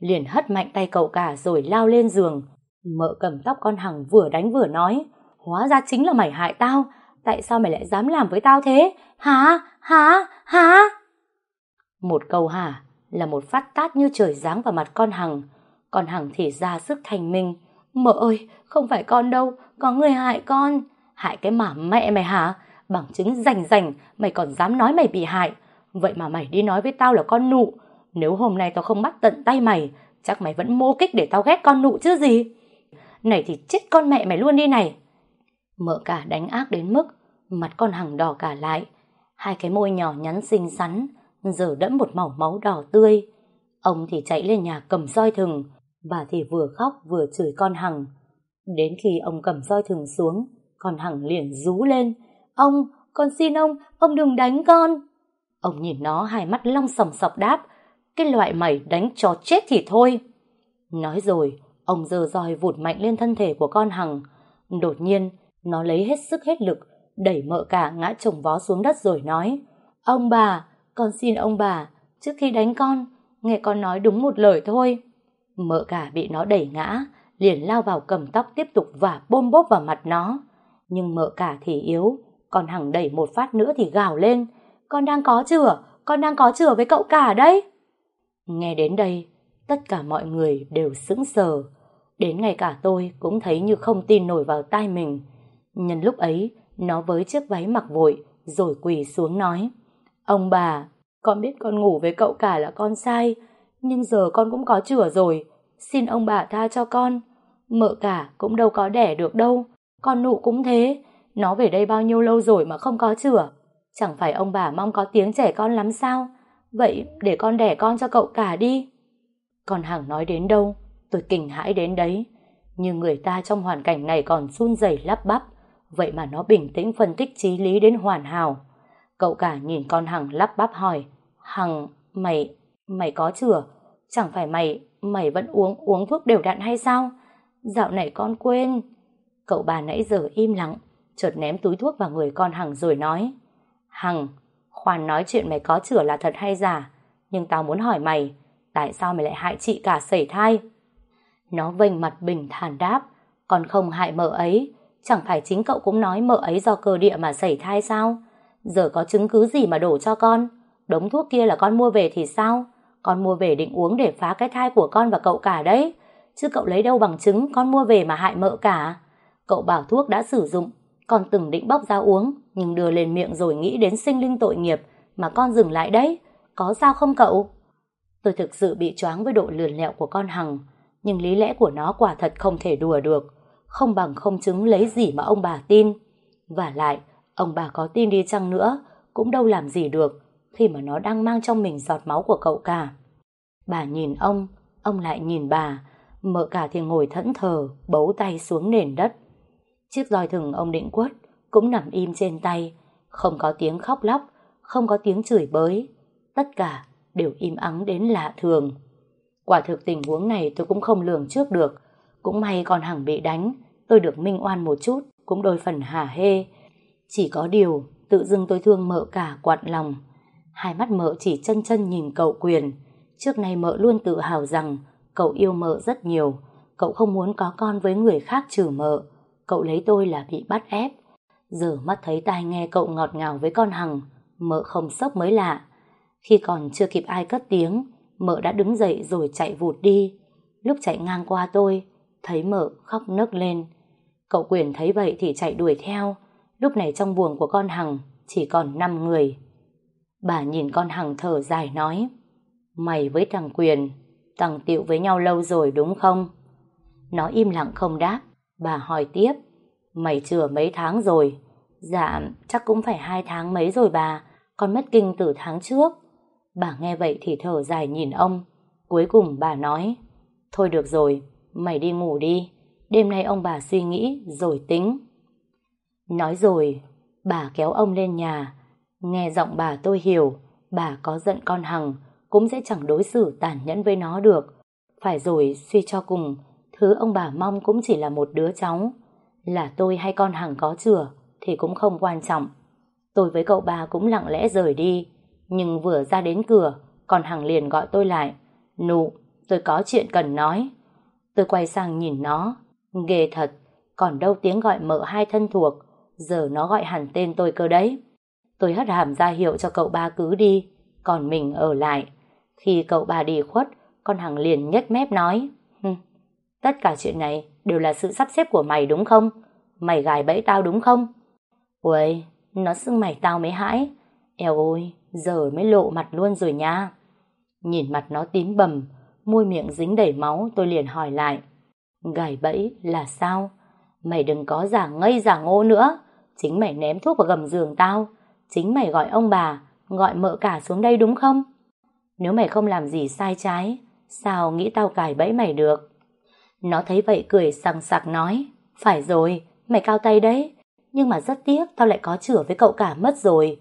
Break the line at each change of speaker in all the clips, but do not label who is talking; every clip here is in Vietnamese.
liền hất mạnh tay cậu cả rồi lao lên giường. Mợ cầm tóc con Hằng vừa đánh vừa nói, hóa ra chính là mày hại tao, tại sao mày lại dám làm với tao thế? Hả? Hả? Hả? Một câu hả là một phát tát như trời giáng vào mặt con Hằng. Con Hằng thì ra sức thành minh. Mợ ơi, không phải con đâu, có người hại con. Hại cái mả mẹ mày hả? Bằng chứng rành rành, mày còn dám nói mày bị hại. Vậy mà mày đi nói với tao là con nụ. Nếu hôm nay tao không bắt tận tay mày, chắc mày vẫn mô kích để tao ghét con nụ chứ gì. Này thì chết con mẹ mày luôn đi này. Mợ cả đánh ác đến mức mặt con Hằng đỏ cả lại. Hai cái môi nhỏ nhắn xinh xắn, giờ đẫm một màu máu đỏ tươi. Ông thì chạy lên nhà cầm roi thừng, bà thì vừa khóc vừa chửi con Hằng. Đến khi ông cầm roi thừng xuống, con Hằng liền rú lên. Ông, con xin ông, ông đừng đánh con. Ông nhìn nó hai mắt long sòng sọc đáp. Cái loại mày đánh cho chết thì thôi. Nói rồi, ông dơ roi vụt mạnh lên thân thể của con Hằng. Đột nhiên, nó lấy hết sức hết lực, đẩy mợ cả ngã chồng vó xuống đất rồi nói. Ông bà, con xin ông bà, trước khi đánh con, nghe con nói đúng một lời thôi. Mợ cả bị nó đẩy ngã, liền lao vào cầm tóc tiếp tục và bôm bốp vào mặt nó. Nhưng mợ cả thì yếu, còn hằng đẩy một phát nữa thì gào lên. Con đang có chửa, con đang có chửa với cậu cả đấy. Nghe đến đây, tất cả mọi người đều sững sờ. Đến ngay cả tôi cũng thấy như không tin nổi vào tai mình. Nhân lúc ấy, nó với chiếc váy mặc vội, rồi quỳ xuống nói. Ông bà, con biết con ngủ với cậu cả là con sai, nhưng giờ con cũng có chửa rồi, xin ông bà tha cho con. Mợ cả cũng đâu có đẻ được đâu, con nụ cũng thế, nó về đây bao nhiêu lâu rồi mà không có chửa. Chẳng phải ông bà mong có tiếng trẻ con lắm sao? Vậy để con đẻ con cho cậu cả đi. Còn Hằng nói đến đâu, tôi kinh hãi đến đấy. Nhưng người ta trong hoàn cảnh này còn run rẩy lắp bắp, vậy mà nó bình tĩnh phân tích trí lý đến hoàn hảo. Cậu cả nhìn con Hằng lắp bắp hỏi, Hằng, mày, mày có chửa? Chẳng phải mày, mày vẫn uống uống thuốc đều đặn hay sao? Dạo này con quên. Cậu bà nãy giờ im lặng, chợt ném túi thuốc vào người con Hằng rồi nói, Hằng, khoan nói chuyện mày có chửa là thật hay giả, nhưng tao muốn hỏi mày, tại sao mày lại hại chị cả sẩy thai? Nó vênh mặt bình thản đáp, còn không hại mợ ấy, chẳng phải chính cậu cũng nói mợ ấy do cơ địa mà sẩy thai sao? Giờ có chứng cứ gì mà đổ cho con? Đống thuốc kia là con mua về thì sao? Con mua về định uống để phá cái thai của con và cậu cả đấy. Chứ cậu lấy đâu bằng chứng con mua về mà hại mợ cả? Cậu bảo thuốc đã sử dụng, con từng định bóc ra uống, nhưng đưa lên miệng rồi nghĩ đến sinh linh tội nghiệp mà con dừng lại đấy. Có sao không cậu? Tôi thực sự bị choáng với độ lườn lẹo của con Hằng, nhưng lý lẽ của nó quả thật không thể đùa được. Không bằng không chứng lấy gì mà ông bà tin. Và lại, ông bà có tin đi chăng nữa, cũng đâu làm gì được khi mà nó đang mang trong mình giọt máu của cậu cả. Bà nhìn ông, ông lại nhìn bà, mợ cả thì ngồi thẫn thờ, bấu tay xuống nền đất. Chiếc roi thừng ông định quất cũng nằm im trên tay, không có tiếng khóc lóc, không có tiếng chửi bới. Tất cả đều im ắng đến lạ thường. Quả thực tình huống này tôi cũng không lường trước được. Cũng may còn Hằng bị đánh, tôi được minh oan một chút, cũng đôi phần hả hê. Chỉ có điều, tự dưng tôi thương mợ cả quặn lòng. Hai mắt mợ chỉ chân chân nhìn cậu quyền. Trước nay mợ luôn tự hào rằng cậu yêu mợ rất nhiều. Cậu không muốn có con với người khác trừ mợ. Cậu lấy tôi là bị bắt ép. Giờ mắt thấy tai nghe cậu ngọt ngào với con Hằng, mợ không sốc mới lạ. Khi còn chưa kịp ai cất tiếng, mợ đã đứng dậy rồi chạy vụt đi. Lúc chạy ngang qua tôi, thấy mợ khóc nấc lên. Cậu quyền thấy vậy thì chạy đuổi theo. Lúc này trong buồng của con Hằng chỉ còn 5 người. Bà nhìn con Hằng thở dài nói Mày với thằng Quyền Thằng Tiệu với nhau lâu rồi đúng không? Nó im lặng không đáp Bà hỏi tiếp. Mày chữa mấy tháng rồi? Dạ chắc cũng phải hai tháng mấy rồi bà. Con mất kinh từ tháng trước. Bà nghe vậy thì thở dài nhìn ông. Cuối cùng bà nói Thôi được rồi, mày đi ngủ đi. Đêm nay ông bà suy nghĩ rồi tính. Nói rồi Bà kéo ông lên nhà. Nghe giọng bà tôi hiểu, bà có giận con Hằng, cũng sẽ chẳng đối xử tàn nhẫn với nó được. Phải rồi, suy cho cùng, thứ ông bà mong cũng chỉ là một đứa cháu. Là tôi hay con Hằng có chừa, thì cũng không quan trọng. Tôi với cậu bà cũng lặng lẽ rời đi, nhưng vừa ra đến cửa, con Hằng liền gọi tôi lại. Nụ, tôi có chuyện cần nói. Tôi quay sang nhìn nó, ghê thật, còn đâu tiếng gọi mợ hai thân thuộc, giờ nó gọi hẳn tên tôi cơ đấy. Tôi hất hàm ra hiệu cho cậu ba cứ đi, còn mình ở lại. Khi cậu ba đi khuất, con Hằng liền nhếch mép nói, tất cả chuyện này đều là sự sắp xếp của mày đúng không? Mày gài bẫy tao đúng không? Ui, nó xưng mày tao mới hãi. Eo ôi, giờ mới lộ mặt luôn rồi nha. Nhìn mặt nó tím bầm, môi miệng dính đầy máu tôi liền hỏi lại. Gài bẫy là sao? Mày đừng có giả ngây giả ngô nữa. Chính mày ném thuốc vào gầm giường tao. Chính mày gọi ông bà, gọi mợ cả xuống đây đúng không? Nếu mày không làm gì sai trái, sao nghĩ tao cài bẫy mày được? Nó thấy vậy cười sằng sặc nói. Phải rồi, mày cao tay đấy. Nhưng mà rất tiếc tao lại có chửa với cậu cả mất rồi.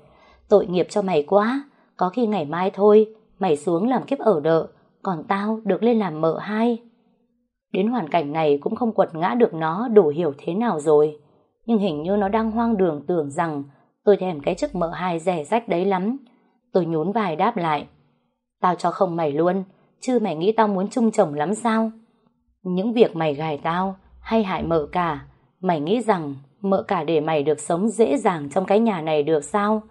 Tội nghiệp cho mày quá. Có khi ngày mai thôi, mày xuống làm kiếp ở đợ, còn tao được lên làm mợ hai. Đến hoàn cảnh này cũng không quật ngã được nó đủ hiểu thế nào rồi. Nhưng hình như nó đang hoang đường tưởng rằng tôi thèm cái chức mợ hai rẻ rách đấy lắm. Tôi nhún vai đáp lại. Tao cho không mày luôn, chứ mày nghĩ tao muốn chung chồng lắm sao? Những việc mày gài tao hay hại mợ cả, mày nghĩ rằng mợ cả để mày được sống dễ dàng trong cái nhà này được sao?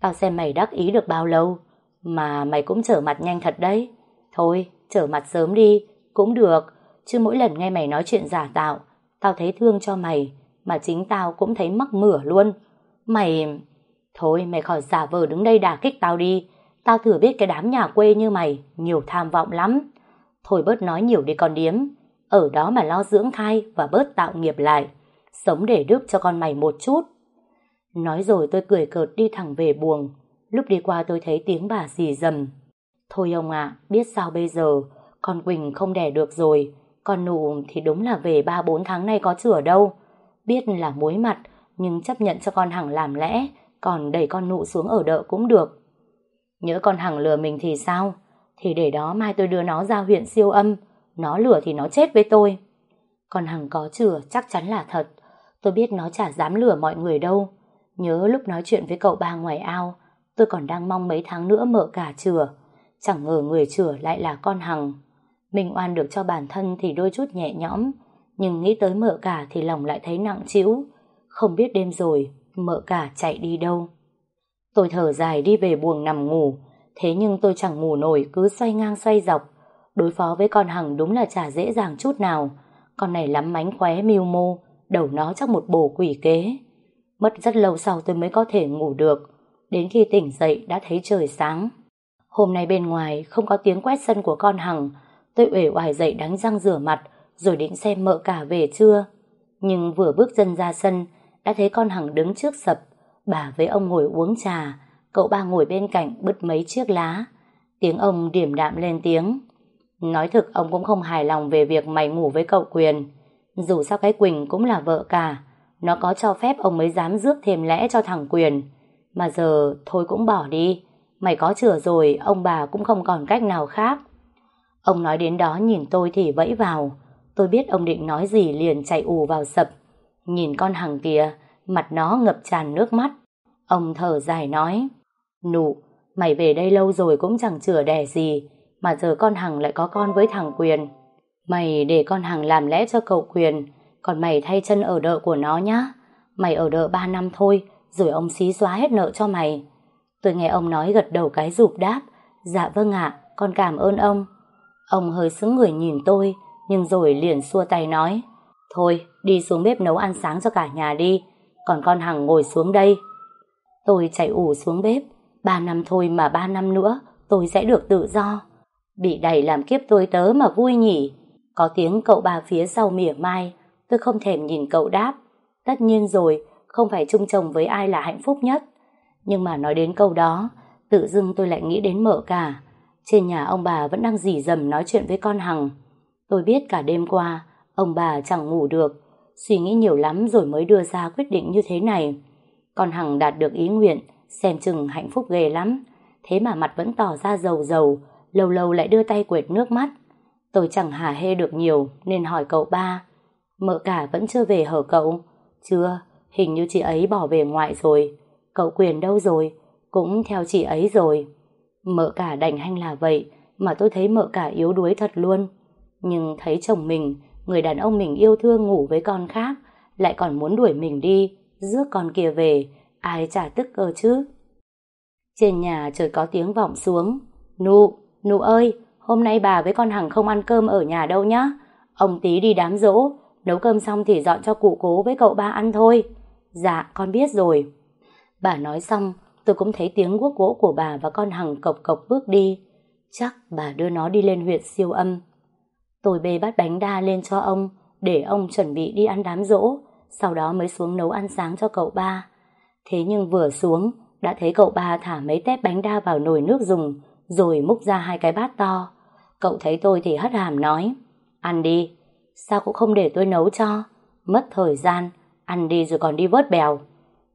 Tao xem mày đắc ý được bao lâu, mà mày cũng trở mặt nhanh thật đấy. Thôi, trở mặt sớm đi, cũng được, chứ mỗi lần nghe mày nói chuyện giả tạo, tao thấy thương cho mày, mà chính tao cũng thấy mắc mửa luôn. Mày... Thôi mày khỏi giả vờ đứng đây đả kích tao đi, tao thừa biết cái đám nhà quê như mày, nhiều tham vọng lắm. Thôi bớt nói nhiều đi con điếm, ở đó mà lo dưỡng thai và bớt tạo nghiệp lại, sống để đức cho con mày một chút. Nói rồi tôi cười cợt đi thẳng về buồng, lúc đi qua tôi thấy tiếng bà dì dầm. Thôi ông ạ, biết sao bây giờ, con Quỳnh không đẻ được rồi, con nụ thì đúng là về 3-4 tháng nay có chữa đâu. Biết là muối mặt, nhưng chấp nhận cho con Hằng làm lẽ, còn đẩy con nụ xuống ở đợ cũng được. Nhớ con Hằng lừa mình thì sao? Thì để đó mai tôi đưa nó ra huyện siêu âm, nó lừa thì nó chết với tôi. còn Hằng có chừa chắc chắn là thật, tôi biết nó chả dám lừa mọi người đâu. Nhớ lúc nói chuyện với cậu ba ngoài ao, tôi còn đang mong mấy tháng nữa mở cả chừa, Chẳng ngờ người chừa lại là con Hằng. Mình oan được cho bản thân thì đôi chút nhẹ nhõm, nhưng nghĩ tới mợ cả thì lòng lại thấy nặng trĩu. Không biết đêm rồi, mợ cả chạy đi đâu. Tôi thở dài đi về buồng nằm ngủ, thế nhưng tôi chẳng ngủ nổi cứ xoay ngang xoay dọc. Đối phó với con Hằng đúng là chả dễ dàng chút nào. Con này lắm mánh khóe mưu mô, đầu nó chắc một bổ quỷ kế. Mất rất lâu sau tôi mới có thể ngủ được, đến khi tỉnh dậy đã thấy trời sáng. Hôm nay bên ngoài không có tiếng quét sân của con Hằng, tôi uể oải dậy đánh răng rửa mặt, rồi định xem mợ cả về chưa. Nhưng vừa bước chân ra sân, đã thấy con Hằng đứng trước sập, bà với ông ngồi uống trà, cậu ba ngồi bên cạnh bứt mấy chiếc lá. Tiếng ông điểm đạm lên tiếng. Nói thực ông cũng không hài lòng về việc mày ngủ với cậu Quyền. Dù sao cái Quỳnh cũng là vợ cả, nó có cho phép ông mới dám rước thêm lẽ cho thằng Quyền. Mà giờ thôi cũng bỏ đi, mày có chữa rồi, ông bà cũng không còn cách nào khác. Ông nói đến đó nhìn tôi thì vẫy vào, tôi biết ông định nói gì liền chạy ù vào sập. Nhìn con Hằng kia mặt nó ngập tràn nước mắt. Ông thở dài nói, Nụ, mày về đây lâu rồi cũng chẳng chữa đẻ gì, mà giờ con Hằng lại có con với thằng Quyền. Mày để con Hằng làm lẽ cho cậu Quyền, còn mày thay chân ở đợ của nó nhá. Mày ở đợ 3 năm thôi, rồi ông xí xóa hết nợ cho mày. Tôi nghe ông nói gật đầu cái rụp đáp, dạ vâng ạ, con cảm ơn ông. Ông hơi sững người nhìn tôi, nhưng rồi liền xua tay nói, thôi đi xuống bếp nấu ăn sáng cho cả nhà đi, còn con Hằng ngồi xuống đây. Tôi chạy ủ xuống bếp, ba năm thôi mà ba năm nữa tôi sẽ được tự do. Bị đẩy làm kiếp tôi tớ mà vui nhỉ. Có tiếng cậu bà phía sau mỉa mai, tôi không thèm nhìn cậu đáp. Tất nhiên rồi, không phải chung chồng với ai là hạnh phúc nhất. Nhưng mà nói đến câu đó, tự dưng tôi lại nghĩ đến mợ cả. Trên nhà ông bà vẫn đang dì dầm nói chuyện với con Hằng. Tôi biết cả đêm qua, ông bà chẳng ngủ được, suy nghĩ nhiều lắm rồi mới đưa ra quyết định như thế này. Con Hằng đạt được ý nguyện, xem chừng hạnh phúc ghê lắm. Thế mà mặt vẫn tỏ ra giàu giàu lâu lâu lại đưa tay quệt nước mắt. Tôi chẳng hả hê được nhiều nên hỏi cậu ba. Mợ cả vẫn chưa về hở cậu? Chưa, hình như chị ấy bỏ về ngoại rồi. Cậu quyền đâu rồi? Cũng theo chị ấy rồi. Mợ cả đành hanh là vậy, mà tôi thấy mợ cả yếu đuối thật luôn. Nhưng thấy chồng mình, người đàn ông mình yêu thương ngủ với con khác, lại còn muốn đuổi mình đi, rước con kia về, ai chả tức cơ chứ. Trên nhà trời có tiếng vọng xuống. Nụ, nụ ơi, hôm nay bà với con Hằng không ăn cơm ở nhà đâu nhá. Ông tí đi đám dỗ, nấu cơm xong thì dọn cho cụ cố với cậu ba ăn thôi. Dạ, con biết rồi. Bà nói xong, tôi cũng thấy tiếng guốc gỗ của bà và con Hằng cộc cộc bước đi. Chắc bà đưa nó đi lên huyện siêu âm. Tôi bê bát bánh đa lên cho ông, để ông chuẩn bị đi ăn đám dỗ, sau đó mới xuống nấu ăn sáng cho cậu ba. Thế nhưng vừa xuống, đã thấy cậu ba thả mấy tép bánh đa vào nồi nước dùng, rồi múc ra hai cái bát to. Cậu thấy tôi thì hất hàm nói, ăn đi, sao cũng không để tôi nấu cho, mất thời gian, ăn đi rồi còn đi vớt bèo.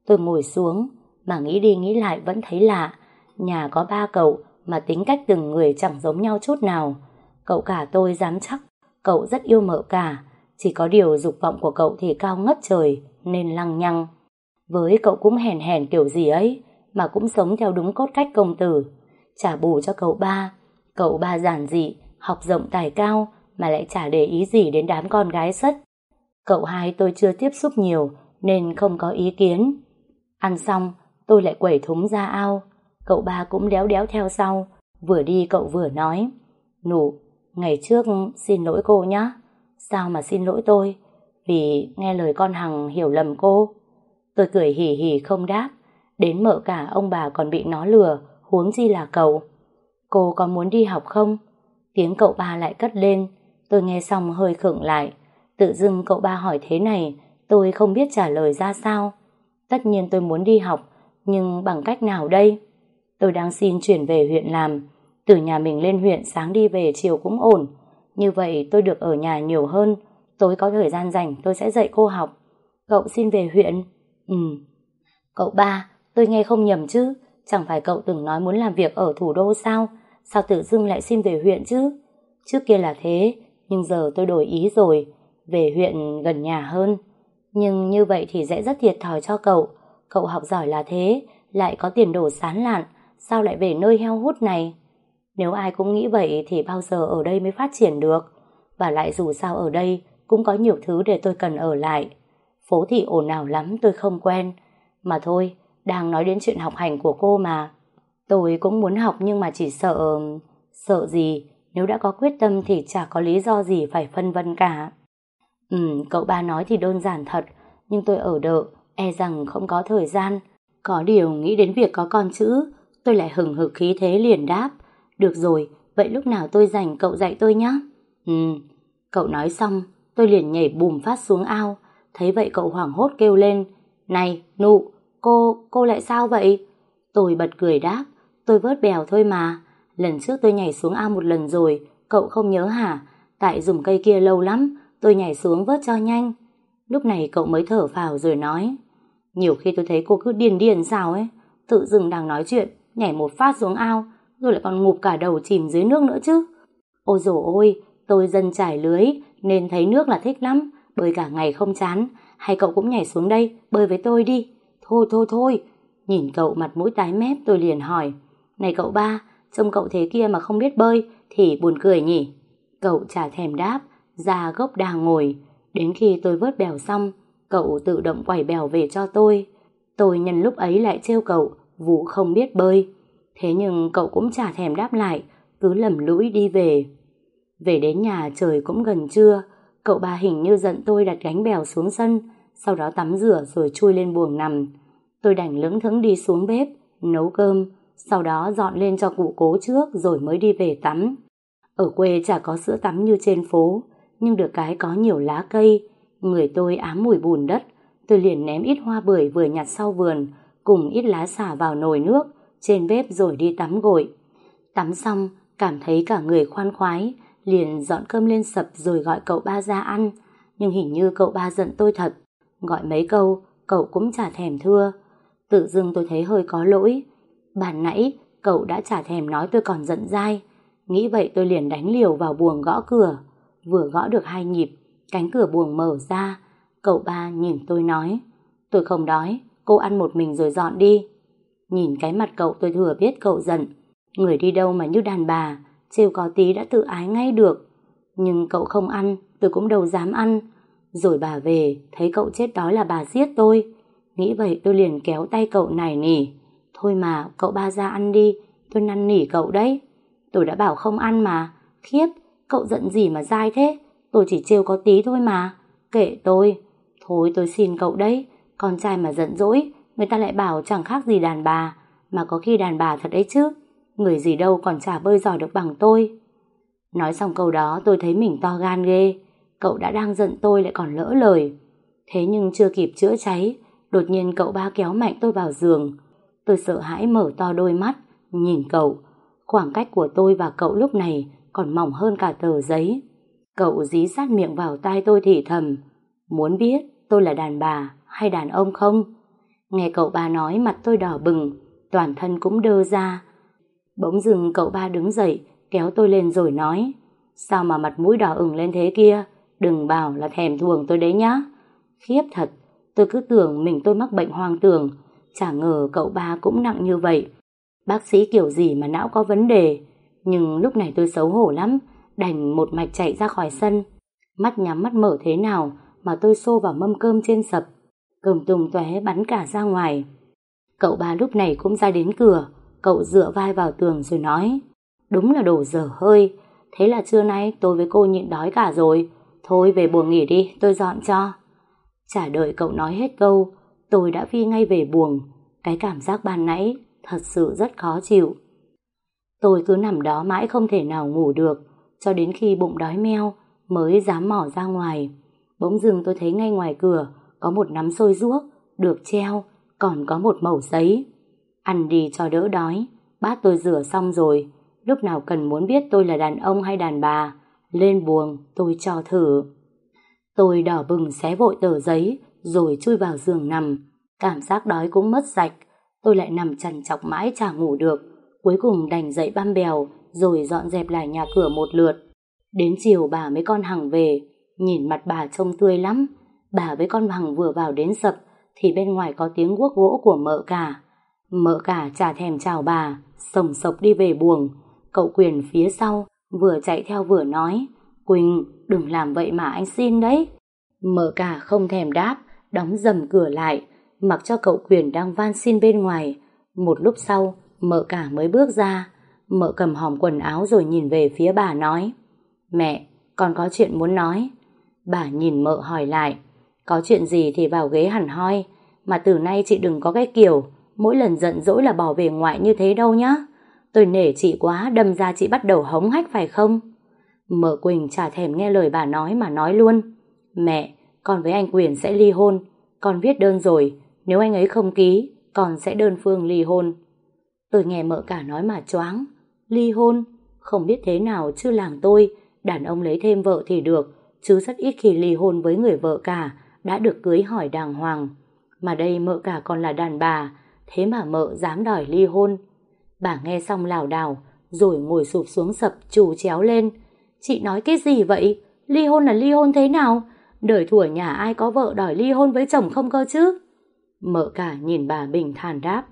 Tôi ngồi xuống, mà nghĩ đi nghĩ lại vẫn thấy lạ, nhà có ba cậu mà tính cách từng người chẳng giống nhau chút nào. Cậu cả tôi dám chắc, cậu rất yêu mợ cả, chỉ có điều dục vọng của cậu thì cao ngất trời, nên lăng nhăng. Với cậu cũng hèn hèn kiểu gì ấy, mà cũng sống theo đúng cốt cách công tử. Trả bù cho cậu ba, cậu ba giản dị, học rộng tài cao, mà lại chả để ý gì đến đám con gái sất. Cậu hai tôi chưa tiếp xúc nhiều, nên không có ý kiến. Ăn xong, tôi lại quẩy thúng ra ao. Cậu ba cũng đéo đéo theo sau, vừa đi cậu vừa nói. Nụ, ngày trước xin lỗi cô nhé. Sao mà xin lỗi tôi? Vì nghe lời con Hằng hiểu lầm cô. Tôi cười hỉ hỉ không đáp. Đến mợ cả ông bà còn bị nó lừa, huống chi là cậu. Cô có muốn đi học không? Tiếng cậu ba lại cất lên. Tôi nghe xong hơi khựng lại. Tự dưng cậu ba hỏi thế này, tôi không biết trả lời ra sao. Tất nhiên tôi muốn đi học, nhưng bằng cách nào đây? Tôi đang xin chuyển về huyện làm. Từ nhà mình lên huyện sáng đi về chiều cũng ổn. Như vậy tôi được ở nhà nhiều hơn. Tối có thời gian rảnh tôi sẽ dạy cô học. Cậu xin về huyện? Ừ. Cậu ba, tôi nghe không nhầm chứ. Chẳng phải cậu từng nói muốn làm việc ở thủ đô sao? Sao tự dưng lại xin về huyện chứ? Trước kia là thế, nhưng giờ tôi đổi ý rồi. Về huyện gần nhà hơn. Nhưng như vậy thì sẽ rất thiệt thòi cho cậu. Cậu học giỏi là thế, lại có tiền đồ sán lạn, sao lại về nơi heo hút này? Nếu ai cũng nghĩ vậy thì bao giờ ở đây mới phát triển được. Và lại dù sao ở đây cũng có nhiều thứ để tôi cần ở lại. Phố thị ồn ào lắm tôi không quen. Mà thôi, đang nói đến chuyện học hành của cô mà. Tôi cũng muốn học nhưng mà chỉ sợ... Sợ gì? Nếu đã có quyết tâm thì chả có lý do gì phải phân vân cả. Ừ, cậu ba nói thì đơn giản thật, nhưng tôi ở đợ, e rằng không có thời gian. Có điều nghĩ đến việc có con chữ, tôi lại hừng hực khí thế liền đáp. Được rồi, vậy lúc nào tôi rảnh cậu dạy tôi nhé. Ừ, cậu nói xong, tôi liền nhảy bùm phát xuống ao. Thấy vậy cậu hoảng hốt kêu lên. Này, nụ, cô, cô lại sao vậy? Tôi bật cười đáp, tôi vớt bèo thôi mà. Lần trước tôi nhảy xuống ao một lần rồi, cậu không nhớ hả? Tại dùng cây kia lâu lắm, tôi nhảy xuống vớt cho nhanh. Lúc này cậu mới thở phào rồi nói. Nhiều khi tôi thấy cô cứ điên điên sao ấy, tự dưng đang nói chuyện, nhảy một phát xuống ao, rồi lại còn ngụp cả đầu chìm dưới nước nữa chứ. Ôi dồi ôi, tôi dân trải lưới nên thấy nước là thích lắm, bơi cả ngày không chán. Hay cậu cũng nhảy xuống đây, bơi với tôi đi. Thôi thôi thôi, nhìn cậu mặt mũi tái mét tôi liền hỏi. Này cậu ba, trông cậu thế kia mà không biết bơi thì buồn cười nhỉ. Cậu chả thèm đáp, ra gốc đà ngồi. Đến khi tôi vớt bèo xong, cậu tự động quẩy bèo về cho tôi. Tôi nhân lúc ấy lại trêu cậu, vụ không biết bơi. Thế nhưng cậu cũng chả thèm đáp lại, cứ lầm lũi đi về. Về đến nhà trời cũng gần trưa, cậu ba hình như giận tôi đặt gánh bèo xuống sân, sau đó tắm rửa rồi chui lên buồng nằm. Tôi đành lững thững đi xuống bếp, nấu cơm, sau đó dọn lên cho cụ cố trước rồi mới đi về tắm. Ở quê chả có sữa tắm như trên phố, nhưng được cái có nhiều lá cây. Người tôi ám mùi bùn đất, tôi liền ném ít hoa bưởi vừa nhặt sau vườn, cùng ít lá xả vào nồi nước, trên bếp rồi đi tắm gội. Tắm xong, cảm thấy cả người khoan khoái, liền dọn cơm lên sập rồi gọi cậu ba ra ăn. Nhưng hình như cậu ba giận tôi thật. Gọi mấy câu, cậu cũng chả thèm thưa. Tự dưng tôi thấy hơi có lỗi. Bản nãy, cậu đã trả thèm nói tôi còn giận dai. Nghĩ vậy tôi liền đánh liều vào buồng gõ cửa. Vừa gõ được hai nhịp, cánh cửa buồng mở ra. Cậu ba nhìn tôi nói, tôi không đói, cô ăn một mình rồi dọn đi. Nhìn cái mặt cậu tôi thừa biết cậu giận. Người đi đâu mà như đàn bà, trêu có tí đã tự ái ngay được. Nhưng cậu không ăn, tôi cũng đâu dám ăn. Rồi bà về, thấy cậu chết đói là bà giết tôi. Nghĩ vậy tôi liền kéo tay cậu nài nỉ. Thôi mà, cậu ba ra ăn đi, tôi năn nỉ cậu đấy. Tôi đã bảo không ăn mà. Khiếp, cậu giận gì mà dai thế? Tôi chỉ trêu có tí thôi mà. Kệ tôi. Thôi tôi xin cậu đấy. Con trai mà giận dỗi, người ta lại bảo chẳng khác gì đàn bà. Mà có khi đàn bà thật đấy chứ. Người gì đâu còn chả bơi giỏi được bằng tôi. Nói xong câu đó tôi thấy mình to gan ghê. Cậu đã đang giận tôi lại còn lỡ lời. Thế nhưng chưa kịp chữa cháy, đột nhiên cậu ba kéo mạnh tôi vào giường. Tôi sợ hãi mở to đôi mắt, nhìn cậu. Khoảng cách của tôi và cậu lúc này còn mỏng hơn cả tờ giấy. Cậu dí sát miệng vào tai tôi thì thầm. Muốn biết tôi là đàn bà hay đàn ông không? Nghe cậu ba nói mặt tôi đỏ bừng, toàn thân cũng đơ ra. Bỗng dừng cậu ba đứng dậy, kéo tôi lên rồi nói. Sao mà mặt mũi đỏ ửng lên thế kia? Đừng bảo là thèm thuồng tôi đấy nhá. Khiếp thật, tôi cứ tưởng mình tôi mắc bệnh hoang tưởng. Chả ngờ cậu ba cũng nặng như vậy. Bác sĩ kiểu gì mà não có vấn đề. Nhưng lúc này tôi xấu hổ lắm, đành một mạch chạy ra khỏi sân. Mắt nhắm mắt mở thế nào mà tôi xô vào mâm cơm trên sập. Cơm tung tóe bắn cả ra ngoài. Cậu ba lúc này cũng ra đến cửa, cậu dựa vai vào tường rồi nói Đúng là đồ dở hơi, thế là trưa nay tôi với cô nhịn đói cả rồi. Thôi về buồng nghỉ đi, tôi dọn cho. Chả đợi cậu nói hết câu, tôi đã phi ngay về buồng. Cái cảm giác ban nãy thật sự rất khó chịu. Tôi cứ nằm đó mãi không thể nào ngủ được, cho đến khi bụng đói meo mới dám mỏ ra ngoài. Bỗng dưng tôi thấy ngay ngoài cửa có một nắm xôi ruốc, được treo, còn có một mẩu giấy. Ăn đi cho đỡ đói, bát tôi rửa xong rồi, lúc nào cần muốn biết tôi là đàn ông hay đàn bà, lên buồng tôi cho thử. Tôi đỏ bừng xé vội tờ giấy, rồi chui vào giường nằm. Cảm giác đói cũng mất sạch, tôi lại nằm chằn chọc mãi chả ngủ được. Cuối cùng đành dậy băm bèo, rồi dọn dẹp lại nhà cửa một lượt. Đến chiều bà mấy con Hằng về, nhìn mặt bà trông tươi lắm. Bà với con Hằng vừa vào đến sập, thì bên ngoài có tiếng guốc gỗ của mợ cả. Mợ cả chả thèm chào bà, sồng sộc đi về buồng. Cậu quyền phía sau, vừa chạy theo vừa nói, Quỳnh, đừng làm vậy mà anh xin đấy. Mợ cả không thèm đáp, đóng dầm cửa lại, mặc cho cậu quyền đang van xin bên ngoài. Một lúc sau, mợ cả mới bước ra, mợ cầm hòm quần áo rồi nhìn về phía bà nói, Mẹ, con có chuyện muốn nói. Bà nhìn mợ hỏi lại, có chuyện gì thì vào ghế hẳn hoi, mà từ nay chị đừng có cái kiểu, mỗi lần giận dỗi là bỏ về ngoại như thế đâu nhá. Tôi nể chị quá, đâm ra chị bắt đầu hống hách phải không? Mợ Quỳnh chả thèm nghe lời bà nói mà nói luôn. Mẹ, con với anh Quyền sẽ ly hôn. Con viết đơn rồi, nếu anh ấy không ký, con sẽ đơn phương ly hôn. Tôi nghe mợ cả nói mà choáng. Ly hôn? Không biết thế nào chứ làng tôi, đàn ông lấy thêm vợ thì được, chứ rất ít khi ly hôn với người vợ cả, đã được cưới hỏi đàng hoàng. Mà đây mợ cả còn là đàn bà, thế mà mợ dám đòi ly hôn. Bà nghe xong lảo đảo, rồi ngồi sụp xuống sập trù chéo lên. Chị nói cái gì vậy? Ly hôn là ly hôn thế nào? Đời thủa nhà ai có vợ đòi ly hôn với chồng không cơ chứ? Mợ cả nhìn bà bình thản đáp.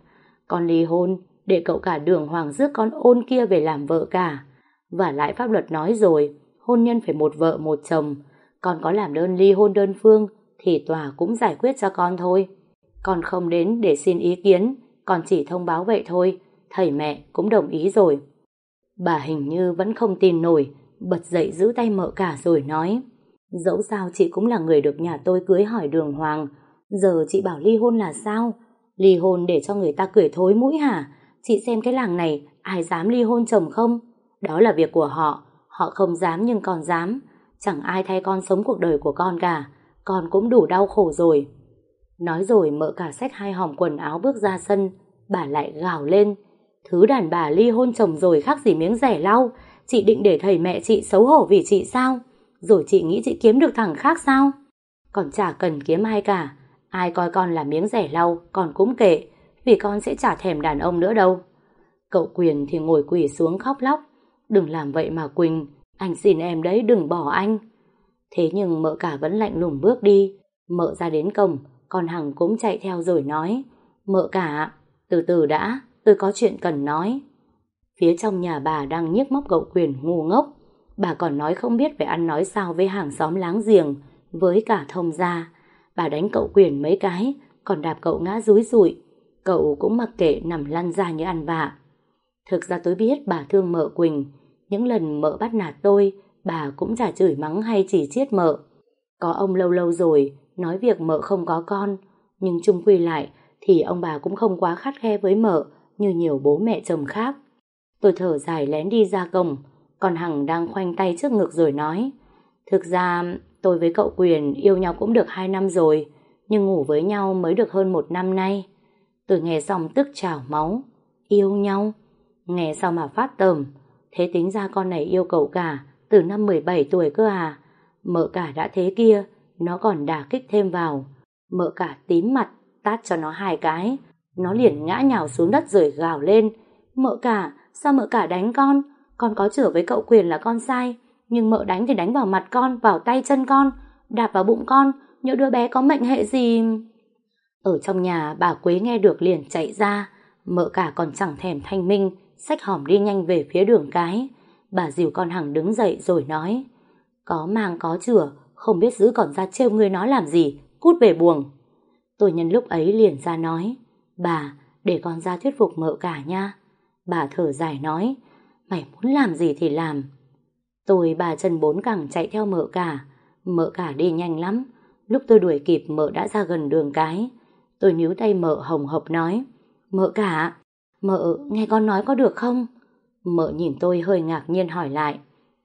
Con ly hôn, để cậu cả đường hoàng rước con ôn kia về làm vợ cả. Và lại pháp luật nói rồi, hôn nhân phải một vợ một chồng. Con có làm đơn ly hôn đơn phương, thì tòa cũng giải quyết cho con thôi. Con không đến để xin ý kiến, con chỉ thông báo vậy thôi thầy mẹ cũng đồng ý rồi. Bà hình như vẫn không tin nổi, bật dậy giữ tay mợ cả rồi nói Dẫu sao chị cũng là người được nhà tôi cưới hỏi đường hoàng, giờ chị bảo ly hôn là sao? Ly hôn để cho người ta cười thối mũi hả? Chị xem cái làng này, ai dám ly hôn chồng không? Đó là việc của họ, họ không dám nhưng còn dám. Chẳng ai thay con sống cuộc đời của con cả, con cũng đủ đau khổ rồi. Nói rồi mợ cả xách hai hòm quần áo bước ra sân, bà lại gào lên. Thứ đàn bà ly hôn chồng rồi khác gì miếng rẻ lau Chị định để thầy mẹ chị xấu hổ vì chị sao? Rồi chị nghĩ chị kiếm được thằng khác sao? Còn chả cần kiếm ai cả. Ai coi con là miếng rẻ lau, Con cũng kệ, Vì con sẽ chả thèm đàn ông nữa đâu. Cậu Quyền thì ngồi quỳ xuống khóc lóc. Đừng làm vậy mà Quỳnh, Anh xin em đấy, đừng bỏ anh. Thế nhưng mợ cả vẫn lạnh lùng bước đi. Mợ ra đến cổng, Con Hằng cũng chạy theo rồi nói, Mợ cả, Từ từ đã, tôi có chuyện cần nói. Phía trong nhà bà đang nhếch móc cậu quyền ngu ngốc. Bà còn nói không biết phải ăn nói sao với hàng xóm láng giềng, với cả thông gia. Bà đánh cậu quyền mấy cái, còn đạp cậu ngã rúi rụi. Cậu cũng mặc kệ nằm lăn ra như ăn vạ. Thực ra tôi biết bà thương mợ Quỳnh. Những lần mợ bắt nạt tôi, bà cũng chả chửi mắng hay chỉ chiết mợ. Có ông lâu lâu rồi, nói việc mợ không có con, nhưng chung quy lại thì ông bà cũng không quá khắt khe với mợ như nhiều bố mẹ chồng khác. Tôi thở dài lén đi ra cổng, còn Hằng đang khoanh tay trước ngực rồi nói Thực ra tôi với cậu Quyền yêu nhau cũng được hai năm rồi, nhưng ngủ với nhau mới được hơn một năm nay. Tôi nghe xong tức trào máu. Yêu nhau? Nghe sao mà phát tầm. Thế tính ra con này yêu cậu cả, từ năm 17 tuổi cơ à. Mợ cả đã thế kia, nó còn đả kích thêm vào. Mợ cả tím mặt, tát cho nó hai cái. Nó liền ngã nhào xuống đất rồi gào lên. Mợ cả, sao mợ cả đánh con? Con có chửa với cậu quyền là con sai. Nhưng mợ đánh thì đánh vào mặt con, vào tay chân con, đạp vào bụng con, nhỡ đứa bé có mệnh hệ gì... Ở trong nhà bà Quế nghe được liền chạy ra, mợ cả còn chẳng thèm thanh minh, xách hòm đi nhanh về phía đường cái. Bà dìu con Hằng đứng dậy rồi nói, có mang có chửa, không biết giữ còn ra trêu người nó làm gì, cút về buồng. Tôi nhân lúc ấy liền ra nói, bà, để con ra thuyết phục mợ cả nha. Bà thở dài nói, mày muốn làm gì thì làm. Tôi bà chân bốn cẳng chạy theo mợ cả, mợ cả đi nhanh lắm. Lúc tôi đuổi kịp mợ đã ra gần đường cái. Tôi níu tay mợ hồng hộc nói, mợ cả, mợ nghe con nói có được không? Mợ nhìn tôi hơi ngạc nhiên hỏi lại,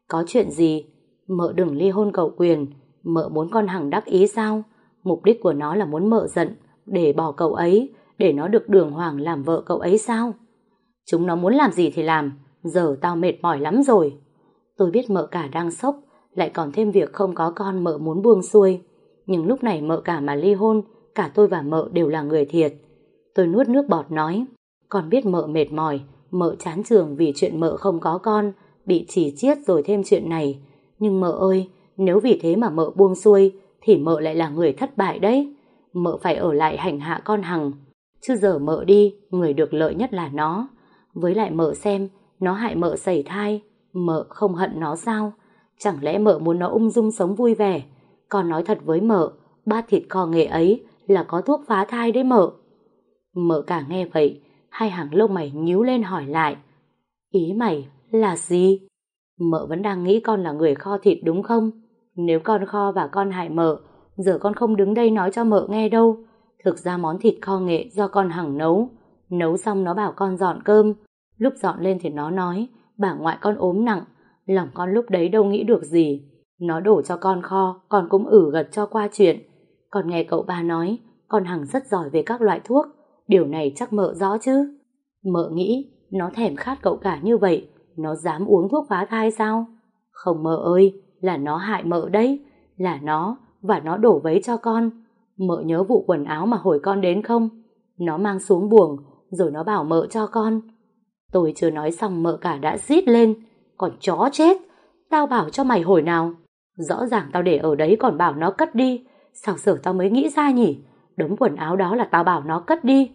có chuyện gì? Mợ đừng ly hôn cậu quyền, mợ muốn con Hằng đắc ý sao? Mục đích của nó là muốn mợ giận, để bỏ cậu ấy, để nó được đường hoàng làm vợ cậu ấy sao? Chúng nó muốn làm gì thì làm, giờ tao mệt mỏi lắm rồi. Tôi biết mợ cả đang sốc, lại còn thêm việc không có con mợ muốn buông xuôi. Nhưng lúc này mợ cả mà ly hôn, cả tôi và mợ đều là người thiệt. Tôi nuốt nước bọt nói, con biết mợ mệt mỏi, mợ chán trường vì chuyện mợ không có con, bị chỉ chiết rồi thêm chuyện này. Nhưng mợ ơi, nếu vì thế mà mợ buông xuôi, thì mợ lại là người thất bại đấy. Mợ phải ở lại hành hạ con Hằng. Chứ giờ mợ đi, người được lợi nhất là nó. Với lại mợ xem, nó hại mợ sẩy thai, mợ không hận nó sao? Chẳng lẽ mợ muốn nó ung dung sống vui vẻ? Con nói thật với mợ, bát thịt kho nghệ ấy là có thuốc phá thai đấy mợ. Mợ cả nghe vậy, hai hàng lông mày nhíu lên hỏi lại. Ý mày là gì? Mợ vẫn đang nghĩ con là người kho thịt đúng không? Nếu con kho và con hại mợ, giờ con không đứng đây nói cho mợ nghe đâu. Thực ra món thịt kho nghệ do con hằng nấu. Nấu xong nó bảo con dọn cơm. Lúc dọn lên thì nó nói, bà ngoại con ốm nặng. Lòng con lúc đấy đâu nghĩ được gì. Nó đổ cho con kho, con cũng ử gật cho qua chuyện. Còn nghe cậu ba nói, con Hằng rất giỏi về các loại thuốc. Điều này chắc mợ rõ chứ. Mợ nghĩ, nó thèm khát cậu cả như vậy, nó dám uống thuốc phá thai sao? Không mợ ơi, là nó hại mợ đấy. Là nó, và nó đổ vấy cho con. Mợ nhớ vụ quần áo mà hồi con đến không? Nó mang xuống buồng, rồi nó bảo mợ cho con. Tôi chưa nói xong mợ cả đã rít lên. Còn chó chết, tao bảo cho mày hồi nào. Rõ ràng tao để ở đấy còn bảo nó cất đi. Sao sở tao mới nghĩ ra nhỉ? Đống quần áo đó là tao bảo nó cất đi.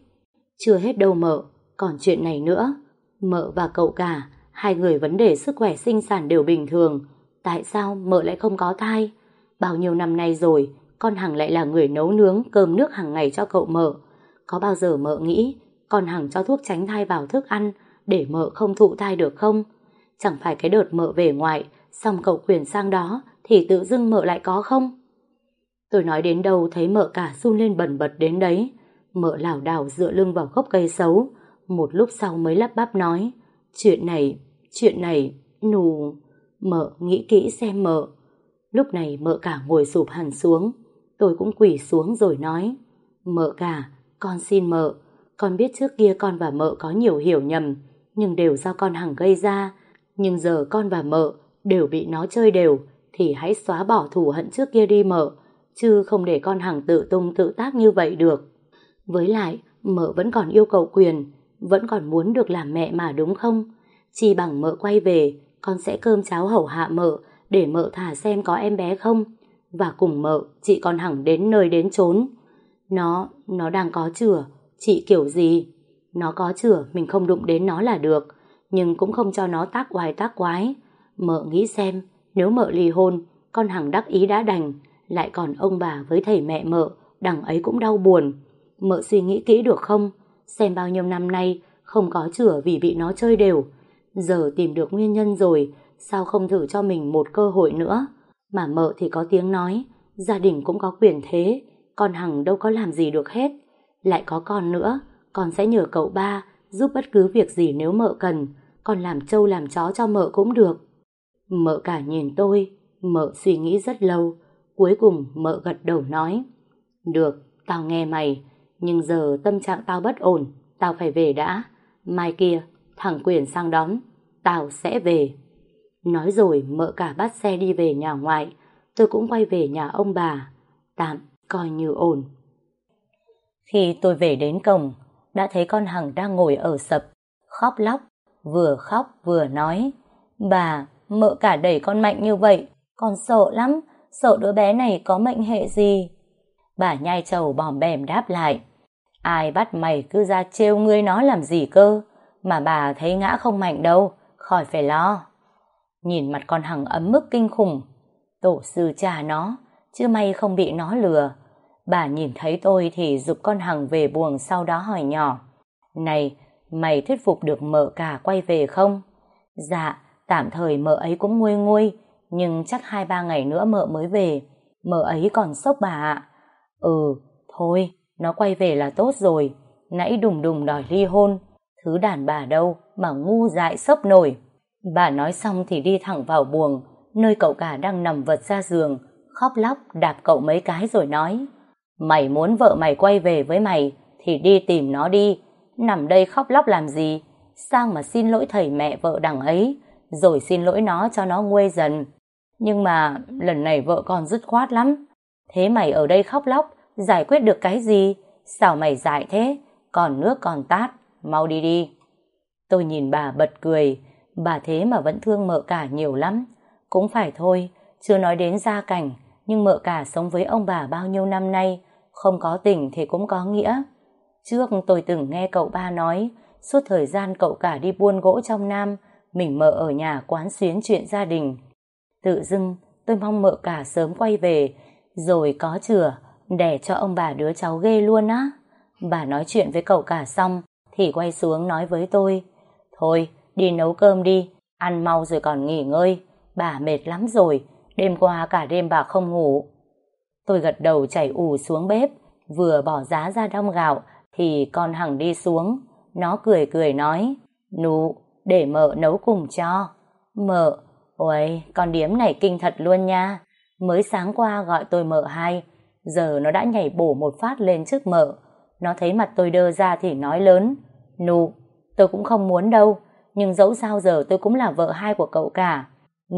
Chưa hết đâu mợ, còn chuyện này nữa. Mợ và cậu cả, hai người vấn đề sức khỏe sinh sản đều bình thường. Tại sao mợ lại không có thai? Bao nhiêu năm nay rồi, con Hằng lại là người nấu nướng cơm nước hàng ngày cho cậu mợ. Có bao giờ mợ nghĩ con Hằng cho thuốc tránh thai vào thức ăn để mợ không thụ thai được không? Chẳng phải cái đợt mợ về ngoại, xong cậu quyền sang đó thì tự dưng mợ lại có không? Tôi nói đến đâu thấy mợ cả run lên bần bật đến đấy. Mợ lảo đảo dựa lưng vào gốc cây xấu. Một lúc sau mới lắp bắp nói. Chuyện này, chuyện này, nù. Mợ nghĩ kỹ xem mợ. Lúc này mợ cả ngồi sụp hẳn xuống. Tôi cũng quỳ xuống rồi nói. Mợ cả, con xin mợ. Con biết trước kia con và mợ có nhiều hiểu nhầm. Nhưng đều do con hằng gây ra. Nhưng giờ con và mợ đều bị nó chơi đều. Thì hãy xóa bỏ thù hận trước kia đi mợ chứ không để con Hằng tự tung tự tác như vậy được. Với lại, mợ vẫn còn yêu cầu quyền, vẫn còn muốn được làm mẹ mà đúng không? Chỉ bằng mợ quay về, con sẽ cơm cháo hầu hạ mợ, để mợ thả xem có em bé không? Và cùng mợ, chị con Hằng đến nơi đến chốn. Nó, nó đang có chửa, chị kiểu gì? Nó có chửa, mình không đụng đến nó là được. nhưng cũng không cho nó tác oai tác quái. Mợ nghĩ xem, nếu mợ ly hôn, con Hằng đắc ý đã đành, lại còn ông bà với thầy mẹ mợ, đằng ấy cũng đau buồn. Mợ suy nghĩ kỹ được không? Xem bao nhiêu năm nay, không có chửa vì bị nó chơi đều. Giờ tìm được nguyên nhân rồi, sao không thử cho mình một cơ hội nữa? Mà mợ thì có tiếng nói, gia đình cũng có quyền thế, con Hằng đâu có làm gì được hết. Lại có con nữa, con sẽ nhờ cậu ba giúp bất cứ việc gì nếu mợ cần, con làm trâu làm chó cho mợ cũng được. Mợ cả nhìn tôi, mợ suy nghĩ rất lâu, cuối cùng mợ gật đầu nói. Được, tao nghe mày, nhưng giờ tâm trạng tao bất ổn, tao phải về đã. Mai kia, thằng Quyền sang đón, tao sẽ về. Nói rồi mợ cả bắt xe đi về nhà ngoại, tôi cũng quay về nhà ông bà. Tạm, coi như ổn. Khi tôi về đến cổng, đã thấy con Hằng đang ngồi ở sập, khóc lóc, vừa khóc vừa nói. Bà, mợ cả đẩy con mạnh như vậy, con sợ lắm, sợ đứa bé này có mệnh hệ gì. Bà nhai trầu bòm bèm đáp lại. Ai bắt mày cứ ra trêu ngươi nó làm gì cơ, mà bà thấy ngã không mạnh đâu, khỏi phải lo. Nhìn mặt con Hằng ấm mức kinh khủng, tổ sư cha nó, chứ may không bị nó lừa. Bà nhìn thấy tôi thì dục con Hằng về buồng sau đó hỏi nhỏ. Này, mày thuyết phục được mợ cả quay về không? Dạ, tạm thời mợ ấy cũng nguôi nguôi, nhưng chắc hai ba ngày nữa mợ mới về. Mợ ấy còn sốc bà ạ. Ừ, thôi, nó quay về là tốt rồi. Nãy đùng đùng đòi ly hôn. Thứ đàn bà đâu mà ngu dại sốc nổi. Bà nói xong thì đi thẳng vào buồng, nơi cậu cả đang nằm vật ra giường, khóc lóc đạp cậu mấy cái rồi nói. Mày muốn vợ mày quay về với mày thì đi tìm nó đi. Nằm đây khóc lóc làm gì? Sang mà xin lỗi thầy mẹ vợ đằng ấy, rồi xin lỗi nó cho nó nguôi dần. Nhưng mà lần này vợ con dứt khoát lắm. Thế mày ở đây khóc lóc, giải quyết được cái gì? Sao mày dại thế? Còn nước còn tát, mau đi đi. Tôi nhìn bà bật cười, bà thế mà vẫn thương mợ cả nhiều lắm. Cũng phải thôi, chưa nói đến gia cảnh, nhưng mợ cả sống với ông bà bao nhiêu năm nay, không có tình thì cũng có nghĩa. Trước tôi từng nghe cậu ba nói, suốt thời gian cậu cả đi buôn gỗ trong Nam, mình mợ ở nhà quán xuyến chuyện gia đình. Tự dưng, tôi mong mợ cả sớm quay về, rồi có chừa, đẻ cho ông bà đứa cháu ghê luôn á. Bà nói chuyện với cậu cả xong, thì quay xuống nói với tôi, Thôi, đi nấu cơm đi, ăn mau rồi còn nghỉ ngơi, bà mệt lắm rồi, đêm qua cả đêm bà không ngủ. Tôi gật đầu chảy ù xuống bếp, vừa bỏ giá ra đong gạo, thì con Hằng đi xuống. Nó cười cười nói, Nụ, để mợ nấu cùng cho. Mợ, ôi, con điếm này kinh thật luôn nha. Mới sáng qua gọi tôi mợ hai, giờ nó đã nhảy bổ một phát lên trước mợ. Nó thấy mặt tôi đơ ra thì nói lớn, Nụ, tôi cũng không muốn đâu, nhưng dẫu sao giờ tôi cũng là vợ hai của cậu cả.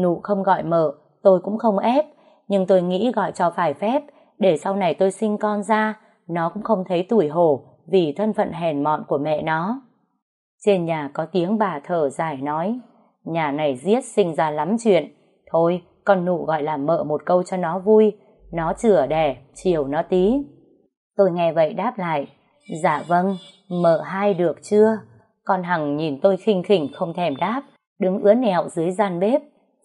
Nụ không gọi mợ, tôi cũng không ép, nhưng tôi nghĩ gọi cho phải phép, để sau này tôi sinh con ra, nó cũng không thấy tủi hổ vì thân phận hèn mọn của mẹ nó. Trên nhà có tiếng bà thở dài nói, nhà này giết sinh ra lắm chuyện, thôi con nụ gọi là mợ một câu cho nó vui, nó chửa đẻ, chiều nó tí. Tôi nghe vậy đáp lại, dạ vâng, mợ hai được chưa? Con Hằng nhìn tôi khinh khỉnh không thèm đáp, đứng ứa nẹo dưới gian bếp,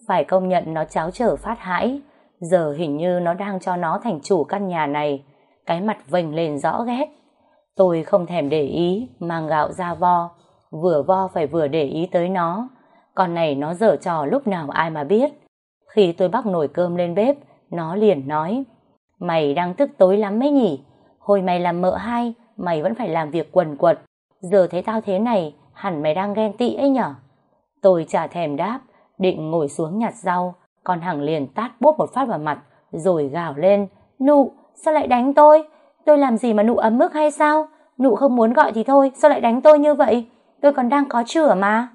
phải công nhận nó cháo trở phát hãi, giờ hình như nó đang cho nó thành chủ căn nhà này, cái mặt vênh lên rõ ghét. Tôi không thèm để ý, mang gạo ra vo, vừa vo phải vừa để ý tới nó. Con này nó dở trò lúc nào ai mà biết. Khi tôi bắc nồi cơm lên bếp, nó liền nói, mày đang tức tối lắm mấy nhỉ? Hồi mày làm mợ hai, mày vẫn phải làm việc quần quật. Giờ thấy tao thế này, hẳn mày đang ghen tị ấy nhở? Tôi chả thèm đáp, định ngồi xuống nhặt rau, con Hằng liền tát bốp một phát vào mặt, rồi gào lên, nụ, sao lại đánh tôi? Tôi làm gì mà nụ ấm ức hay sao? Nụ không muốn gọi thì thôi, sao lại đánh tôi như vậy? Tôi còn đang có chửa mà.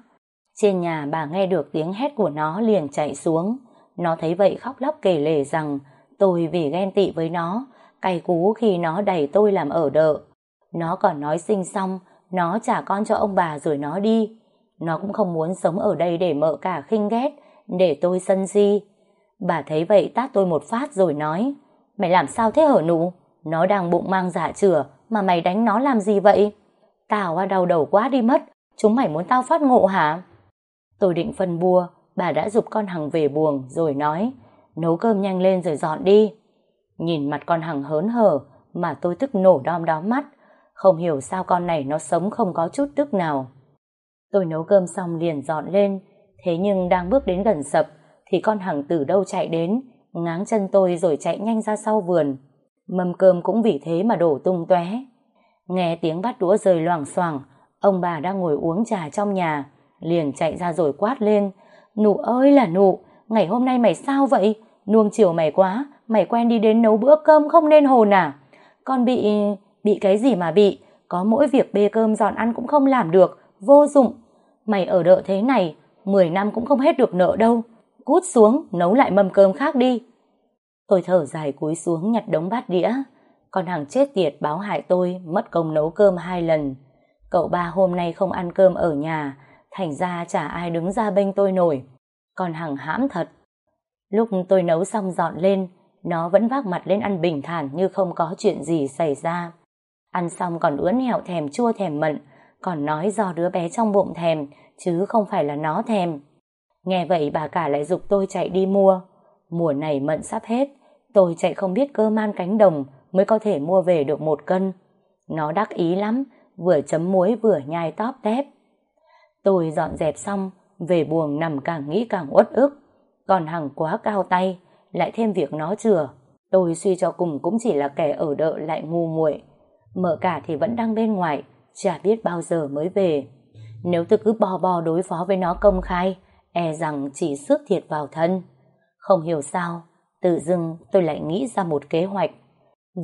Trên nhà bà nghe được tiếng hét của nó liền chạy xuống. Nó thấy vậy khóc lóc kể lể rằng tôi vì ghen tị với nó, cay cú khi nó đẩy tôi làm ở đợ. Nó còn nói sinh xong, nó trả con cho ông bà rồi nó đi. Nó cũng không muốn sống ở đây để mợ cả khinh ghét, để tôi sân si. Bà thấy vậy tát tôi một phát rồi nói, mày làm sao thế hở nụ? Nó đang bụng mang giả chửa, mà mày đánh nó làm gì vậy? Tao à đau đầu quá đi mất, chúng mày muốn tao phát ngộ hả? Tôi định phân bua, bà đã dục con Hằng về buồng rồi nói, nấu cơm nhanh lên rồi dọn đi. Nhìn mặt con Hằng hớn hở mà tôi tức nổ đom đóm mắt, không hiểu sao con này nó sống không có chút tức nào. Tôi nấu cơm xong liền dọn lên, thế nhưng đang bước đến gần sập thì con Hằng từ đâu chạy đến, ngáng chân tôi rồi chạy nhanh ra sau vườn. Mâm cơm cũng vì thế mà đổ tung tóe. Nghe tiếng bát đũa rơi loảng xoảng, ông bà đang ngồi uống trà trong nhà, liền chạy ra rồi quát lên. Nụ ơi là nụ, ngày hôm nay mày sao vậy? Nuông chiều mày quá, mày quen đi đến nấu bữa cơm không nên hồn à? Con bị... bị cái gì mà bị? Có mỗi việc bê cơm dọn ăn cũng không làm được, vô dụng. Mày ở đợ thế này, 10 năm cũng không hết được nợ đâu. Cút xuống, nấu lại mâm cơm khác đi. Tôi thở dài cúi xuống nhặt đống bát đĩa. Con hàng chết tiệt báo hại tôi mất công nấu cơm hai lần. Cậu ba hôm nay không ăn cơm ở nhà, thành ra chả ai đứng ra bênh tôi nổi. Con hàng hãm thật. Lúc tôi nấu xong dọn lên, nó vẫn vác mặt lên ăn bình thản như không có chuyện gì xảy ra. Ăn xong còn ướn hẹo thèm chua thèm mận, còn nói do đứa bé trong bụng thèm, chứ không phải là nó thèm. Nghe vậy bà cả lại dục tôi chạy đi mua. Mùa này mận sắp hết, tôi chạy không biết cơ man cánh đồng mới có thể mua về được một cân. Nó đắc ý lắm, vừa chấm muối vừa nhai tóp tép. Tôi dọn dẹp xong, về buồng nằm càng nghĩ càng uất ức. Còn Hằng quá cao tay, lại thêm việc nó chừa. Tôi suy cho cùng cũng chỉ là kẻ ở đợ lại ngu muội. Mợ cả thì vẫn đang bên ngoài, chả biết bao giờ mới về. Nếu tôi cứ bò bò đối phó với nó công khai, e rằng chỉ xước thiệt vào thân. Không hiểu sao, tự dưng tôi lại nghĩ ra một kế hoạch.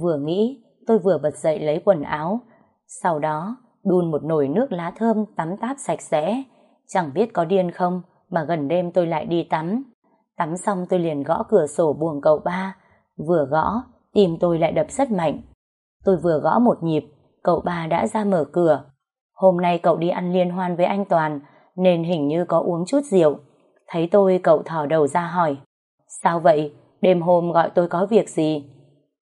Vừa nghĩ, tôi vừa bật dậy lấy quần áo, sau đó đun một nồi nước lá thơm tắm táp sạch sẽ. Chẳng biết có điên không, mà gần đêm tôi lại đi tắm. Tắm xong tôi liền gõ cửa sổ buồng cậu ba. Vừa gõ, tim tôi lại đập rất mạnh. Tôi vừa gõ một nhịp, cậu ba đã ra mở cửa. Hôm nay cậu đi ăn liên hoan với anh Toàn, nên hình như có uống chút rượu. Thấy tôi cậu thò đầu ra hỏi. Sao vậy? Đêm hôm gọi tôi có việc gì?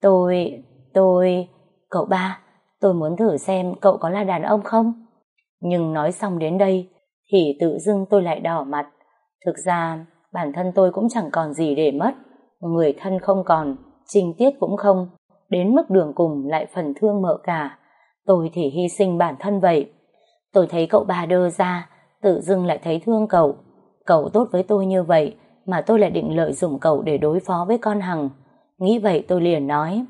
Tôi... tôi... Cậu ba, tôi muốn thử xem cậu có là đàn ông không? Nhưng nói xong đến đây, thì tự dưng tôi lại đỏ mặt. Thực ra, bản thân tôi cũng chẳng còn gì để mất. Người thân không còn, trinh tiết cũng không. Đến mức đường cùng lại phần thương mợ cả. Tôi thì hy sinh bản thân vậy. Tôi thấy cậu ba đơ ra, tự dưng lại thấy thương cậu. Cậu tốt với tôi như vậy, mà tôi lại định lợi dụng cậu để đối phó với con Hằng. Nghĩ vậy tôi liền nói,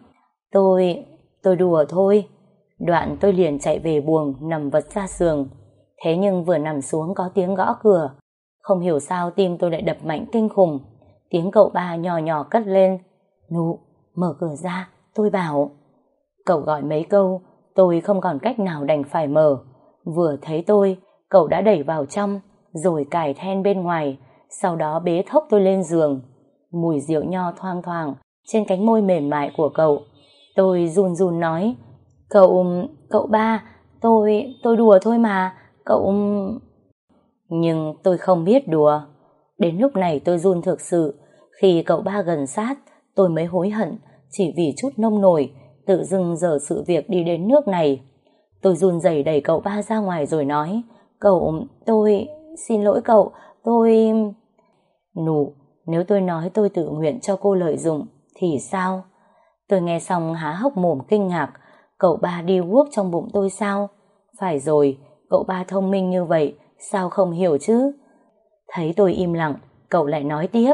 tôi, tôi đùa thôi. Đoạn tôi liền chạy về buồng, nằm vật ra giường. Thế nhưng vừa nằm xuống có tiếng gõ cửa. Không hiểu sao tim tôi lại đập mạnh kinh khủng. Tiếng cậu ba nhỏ nhỏ cất lên. Nụ, mở cửa ra, tôi bảo. Cậu gọi mấy câu, tôi không còn cách nào đành phải mở. Vừa thấy tôi, cậu đã đẩy vào trong, rồi cài then bên ngoài, sau đó bế thốc tôi lên giường. Mùi rượu nho thoang thoảng trên cánh môi mềm mại của cậu. Tôi run run nói, cậu, cậu ba, tôi, tôi đùa thôi mà, cậu... Nhưng tôi không biết đùa. Đến lúc này tôi run thực sự, khi cậu ba gần sát, tôi mới hối hận, chỉ vì chút nông nổi, tự dưng giờ sự việc đi đến nước này. Tôi run rẩy đẩy cậu ba ra ngoài rồi nói, cậu, tôi, xin lỗi cậu, tôi... Nụ, nếu tôi nói tôi tự nguyện cho cô lợi dụng, thì sao? Tôi nghe xong há hốc mồm kinh ngạc, cậu ba đi guốc trong bụng tôi sao? Phải rồi, cậu ba thông minh như vậy, sao không hiểu chứ? Thấy tôi im lặng, cậu lại nói tiếp,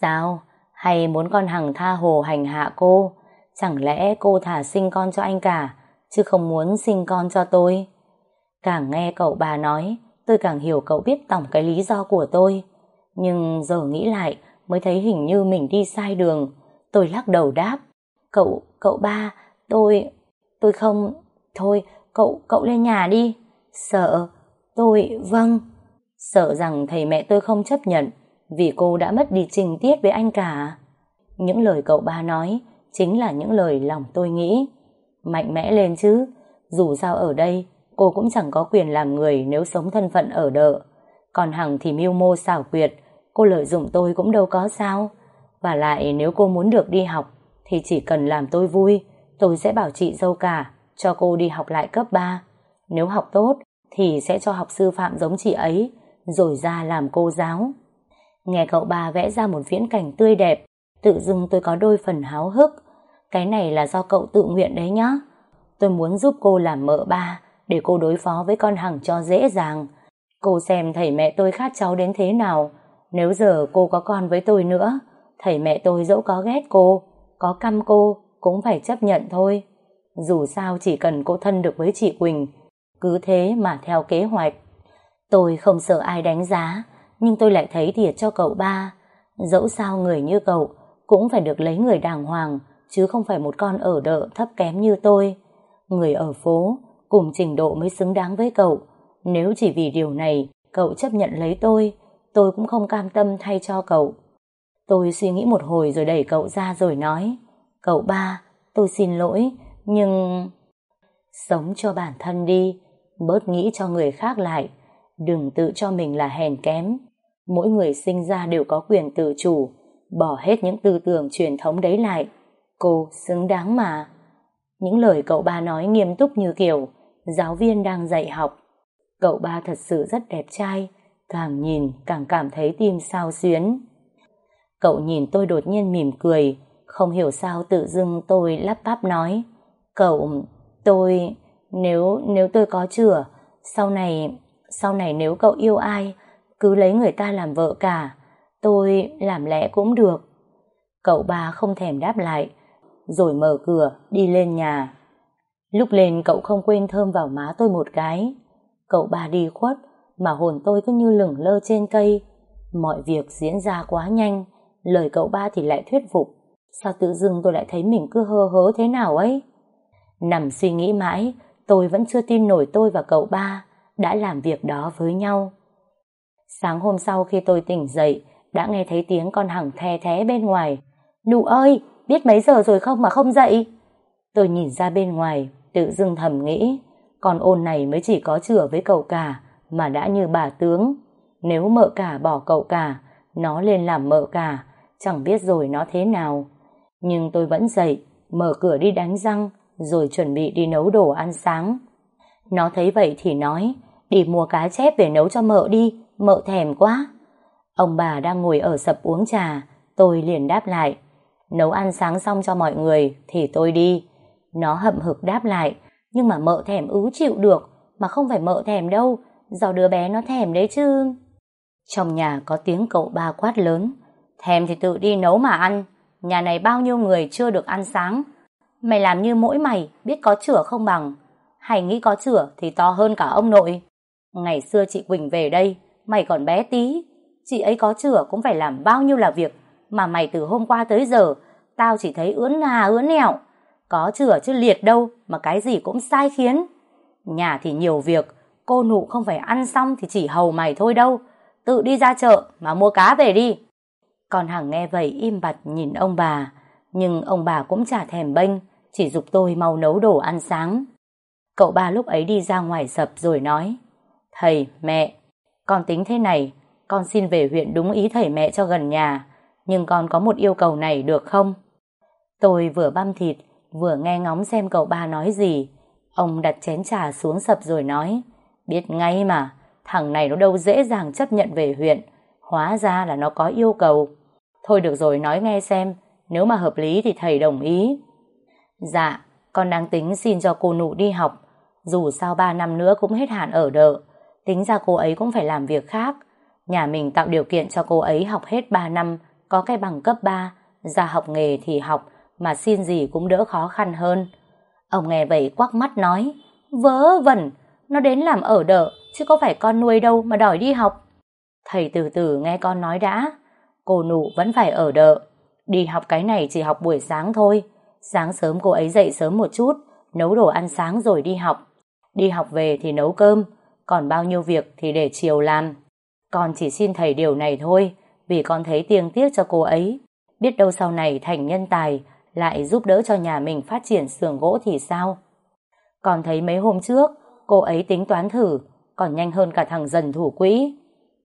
sao? Hay muốn con Hằng tha hồ hành hạ cô? Chẳng lẽ cô thả sinh con cho anh cả, chứ không muốn sinh con cho tôi? Càng nghe cậu bà nói, tôi càng hiểu cậu biết tổng cái lý do của tôi. Nhưng giờ nghĩ lại, mới thấy hình như mình đi sai đường. Tôi lắc đầu đáp. Cậu, cậu ba, tôi, tôi không, thôi, cậu, cậu lên nhà đi. Sợ, tôi, vâng. Sợ rằng thầy mẹ tôi không chấp nhận, vì cô đã mất đi trình tiết với anh cả. Những lời cậu ba nói, chính là những lời lòng tôi nghĩ. Mạnh mẽ lên chứ, dù sao ở đây, cô cũng chẳng có quyền làm người nếu sống thân phận ở đợ. Còn Hằng thì mưu mô xảo quyệt, cô lợi dụng tôi cũng đâu có sao. Và lại nếu cô muốn được đi học, thì chỉ cần làm tôi vui, tôi sẽ bảo chị dâu cả, cho cô đi học lại cấp 3. Nếu học tốt, thì sẽ cho học sư phạm giống chị ấy, rồi ra làm cô giáo. Nghe cậu ba vẽ ra một viễn cảnh tươi đẹp, tự dưng tôi có đôi phần háo hức. Cái này là do cậu tự nguyện đấy nhá. Tôi muốn giúp cô làm mợ ba, để cô đối phó với con Hằng cho dễ dàng. Cô xem thầy mẹ tôi khát cháu đến thế nào. Nếu giờ cô có con với tôi nữa, thầy mẹ tôi dẫu có ghét cô, có căm cô, cũng phải chấp nhận thôi. Dù sao chỉ cần cô thân được với chị Quỳnh, cứ thế mà theo kế hoạch. Tôi không sợ ai đánh giá, nhưng tôi lại thấy thiệt cho cậu ba. Dẫu sao người như cậu cũng phải được lấy người đàng hoàng, chứ không phải một con ở đợ thấp kém như tôi. Người ở phố, cùng trình độ mới xứng đáng với cậu. Nếu chỉ vì điều này, cậu chấp nhận lấy tôi, tôi cũng không cam tâm thay cho cậu. Tôi suy nghĩ một hồi rồi đẩy cậu ra rồi nói, cậu ba, tôi xin lỗi, nhưng... Sống cho bản thân đi, bớt nghĩ cho người khác lại, đừng tự cho mình là hèn kém. Mỗi người sinh ra đều có quyền tự chủ, bỏ hết những tư tưởng truyền thống đấy lại. Cô xứng đáng mà. Những lời cậu ba nói nghiêm túc như kiểu giáo viên đang dạy học. Cậu ba thật sự rất đẹp trai, càng nhìn càng cảm thấy tim sao xuyến. Cậu nhìn tôi đột nhiên mỉm cười, không hiểu sao tự dưng tôi lắp bắp nói. Cậu, tôi, nếu, nếu tôi có chửa, sau này, sau này nếu cậu yêu ai, cứ lấy người ta làm vợ cả, tôi làm lẽ cũng được. Cậu ba không thèm đáp lại, rồi mở cửa, đi lên nhà. Lúc lên cậu không quên thơm vào má tôi một cái. Cậu ba đi khuất, mà hồn tôi cứ như lửng lơ trên cây. Mọi việc diễn ra quá nhanh, lời cậu ba thì lại thuyết phục. Sao tự dưng tôi lại thấy mình cứ hơ hớ thế nào ấy? Nằm suy nghĩ mãi, tôi vẫn chưa tin nổi tôi và cậu ba đã làm việc đó với nhau. Sáng hôm sau khi tôi tỉnh dậy, đã nghe thấy tiếng con hằng the thế bên ngoài. Nụ ơi, biết mấy giờ rồi không mà không dậy? Tôi nhìn ra bên ngoài, tự dưng thầm nghĩ, con ôn này mới chỉ có chửa với cậu cả, mà đã như bà tướng. Nếu mợ cả bỏ cậu cả, nó lên làm mợ cả, chẳng biết rồi nó thế nào. Nhưng tôi vẫn dậy, mở cửa đi đánh răng, rồi chuẩn bị đi nấu đồ ăn sáng. Nó thấy vậy thì nói, đi mua cá chép về nấu cho mợ đi, mợ thèm quá. Ông bà đang ngồi ở sập uống trà, tôi liền đáp lại, nấu ăn sáng xong cho mọi người thì tôi đi. Nó hậm hực đáp lại, nhưng mà mợ thèm ứ chịu được, mà không phải mợ thèm đâu, do đứa bé nó thèm đấy chứ. Trong nhà có tiếng cậu ba quát lớn, thèm thì tự đi nấu mà ăn, nhà này bao nhiêu người chưa được ăn sáng. Mày làm như mỗi mày biết có chửa không bằng, hay nghĩ có chửa thì to hơn cả ông nội. Ngày xưa chị Quỳnh về đây, mày còn bé tí, chị ấy có chửa cũng phải làm bao nhiêu là việc, mà mày từ hôm qua tới giờ, tao chỉ thấy ướn ngà ướn nẹo. Có chửa chứ liệt đâu mà cái gì cũng sai khiến. Nhà thì nhiều việc, cô nụ không phải ăn xong thì chỉ hầu mày thôi đâu. Tự đi ra chợ mà mua cá về đi. Còn Hằng nghe vậy im bặt nhìn ông bà. Nhưng ông bà cũng chả thèm bênh, chỉ dục tôi mau nấu đồ ăn sáng. Cậu ba lúc ấy đi ra ngoài sập rồi nói Thầy, mẹ, con tính thế này, con xin về huyện đúng ý thầy mẹ cho gần nhà, nhưng con có một yêu cầu này được không? Tôi vừa băm thịt, vừa nghe ngóng xem cậu ba nói gì. Ông đặt chén trà xuống sập rồi nói, biết ngay mà, thằng này nó đâu dễ dàng chấp nhận về huyện, hóa ra là nó có yêu cầu. Thôi được rồi nói nghe xem, nếu mà hợp lý thì thầy đồng ý. Dạ, con đang tính xin cho cô nụ đi học, dù sao ba năm nữa cũng hết hạn ở đợ, tính ra cô ấy cũng phải làm việc khác. Nhà mình tạo điều kiện cho cô ấy học hết 3 năm, có cái bằng cấp 3, ra học nghề thì học, mà xin gì cũng đỡ khó khăn hơn. Ông nghe vậy quắc mắt nói, vớ vẩn, nó đến làm ở đợ, chứ có phải con nuôi đâu mà đòi đi học. Thầy từ từ nghe con nói đã, cô nụ vẫn phải ở đợ, đi học cái này chỉ học buổi sáng thôi. Sáng sớm cô ấy dậy sớm một chút, nấu đồ ăn sáng rồi đi học. Đi học về thì nấu cơm, còn bao nhiêu việc thì để chiều làm. Con chỉ xin thầy điều này thôi, vì con thấy tiêng tiếc cho cô ấy. Biết đâu sau này thành nhân tài, lại giúp đỡ cho nhà mình phát triển xưởng gỗ thì sao? Còn thấy mấy hôm trước, cô ấy tính toán thử, còn nhanh hơn cả thằng dần thủ quỹ.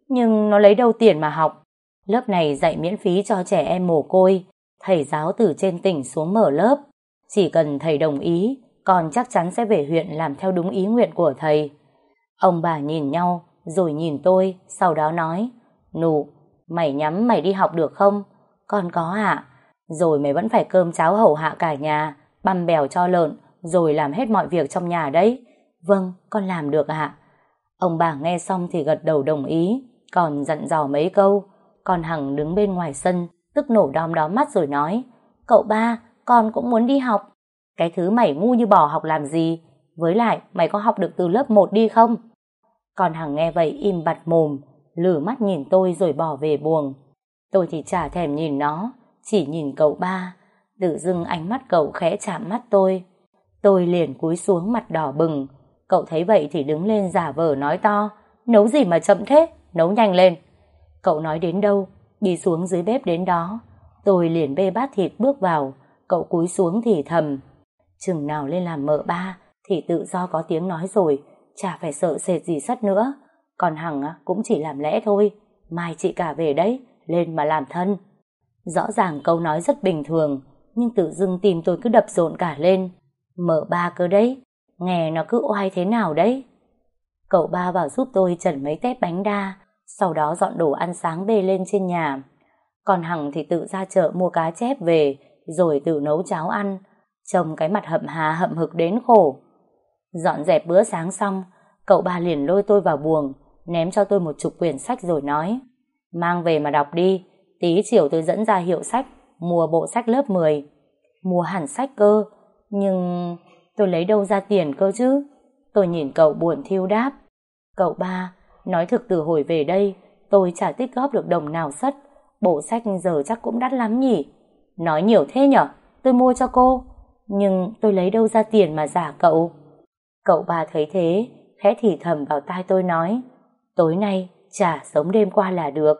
Nhưng nó lấy đâu tiền mà học? Lớp này dạy miễn phí cho trẻ em mồ côi, thầy giáo từ trên tỉnh xuống mở lớp. Chỉ cần thầy đồng ý, con chắc chắn sẽ về huyện làm theo đúng ý nguyện của thầy. Ông bà nhìn nhau, rồi nhìn tôi, sau đó nói, Nụ, mày nhắm mày đi học được không? Con có ạ. Rồi mày vẫn phải cơm cháo hầu hạ cả nhà, băm bèo cho lợn, rồi làm hết mọi việc trong nhà đấy. Vâng, con làm được ạ. Ông bà nghe xong thì gật đầu đồng ý, còn dặn dò mấy câu. Con Hằng đứng bên ngoài sân, tức nổ đom đóm mắt rồi nói, Cậu ba, con cũng muốn đi học. Cái thứ mày ngu như bò học làm gì? Với lại, mày có học được từ lớp 1 đi không? Con Hằng nghe vậy im bặt mồm, lử mắt nhìn tôi rồi bỏ về buồng. Tôi thì chả thèm nhìn nó, chỉ nhìn cậu ba. Tự dưng ánh mắt cậu khẽ chạm mắt tôi. Tôi liền cúi xuống mặt đỏ bừng. Cậu thấy vậy thì đứng lên giả vờ nói to. Nấu gì mà chậm thế? Nấu nhanh lên. Cậu nói đến đâu, đi xuống dưới bếp đến đó. Tôi liền bê bát thịt bước vào. Cậu cúi xuống thì thầm. Chừng nào lên làm mợ ba thì tự do có tiếng nói rồi. Chả phải sợ sệt gì sắt nữa. Còn Hằng cũng chỉ làm lẽ thôi. Mai chị cả về đấy, lên mà làm thân. Rõ ràng câu nói rất bình thường, nhưng tự dưng tim tôi cứ đập rộn cả lên. Mở ba cơ đấy, nghe nó cứ oai thế nào đấy. Cậu ba vào giúp tôi trần mấy tép bánh đa, sau đó dọn đồ ăn sáng bê lên trên nhà. Còn Hằng thì tự ra chợ mua cá chép về, rồi tự nấu cháo ăn, trông cái mặt hậm hà hậm hực đến khổ. Dọn dẹp bữa sáng xong, cậu ba liền lôi tôi vào buồng, ném cho tôi một chục quyển sách rồi nói, mang về mà đọc đi, tí chiều tôi dẫn ra hiệu sách, mua bộ sách lớp 10. Mua hẳn sách cơ, nhưng tôi lấy đâu ra tiền cơ chứ? Tôi nhìn cậu buồn thiêu đáp. Cậu ba, nói thực từ hồi về đây, tôi chả tích góp được đồng nào sất. Bộ sách giờ chắc cũng đắt lắm nhỉ? Nói nhiều thế nhở? Tôi mua cho cô. Nhưng tôi lấy đâu ra tiền mà giả cậu? Cậu ba thấy thế, khẽ thì thầm vào tai tôi nói. Tối nay, chả sống đêm qua là được.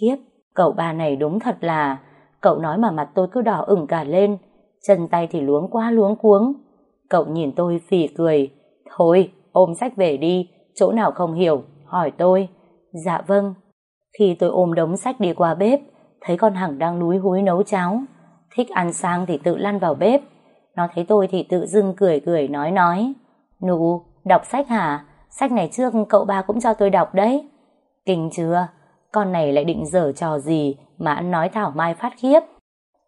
Khiếp, cậu ba này đúng thật là... Cậu nói mà mặt tôi cứ đỏ ửng cả lên, chân tay thì luống quá luống cuống. Cậu nhìn tôi phì cười. Thôi, ôm sách về đi, chỗ nào không hiểu, hỏi tôi. Dạ vâng. Khi tôi ôm đống sách đi qua bếp, thấy con Hằng đang núi húi nấu cháo. Thích ăn sang thì tự lăn vào bếp. Nó thấy tôi thì tự dưng cười cười nói nói. Nụ, đọc sách hả? Sách này trước cậu ba cũng cho tôi đọc đấy. Kinh chưa? Con này lại định dở trò gì mà ăn nói thảo mai phát khiếp.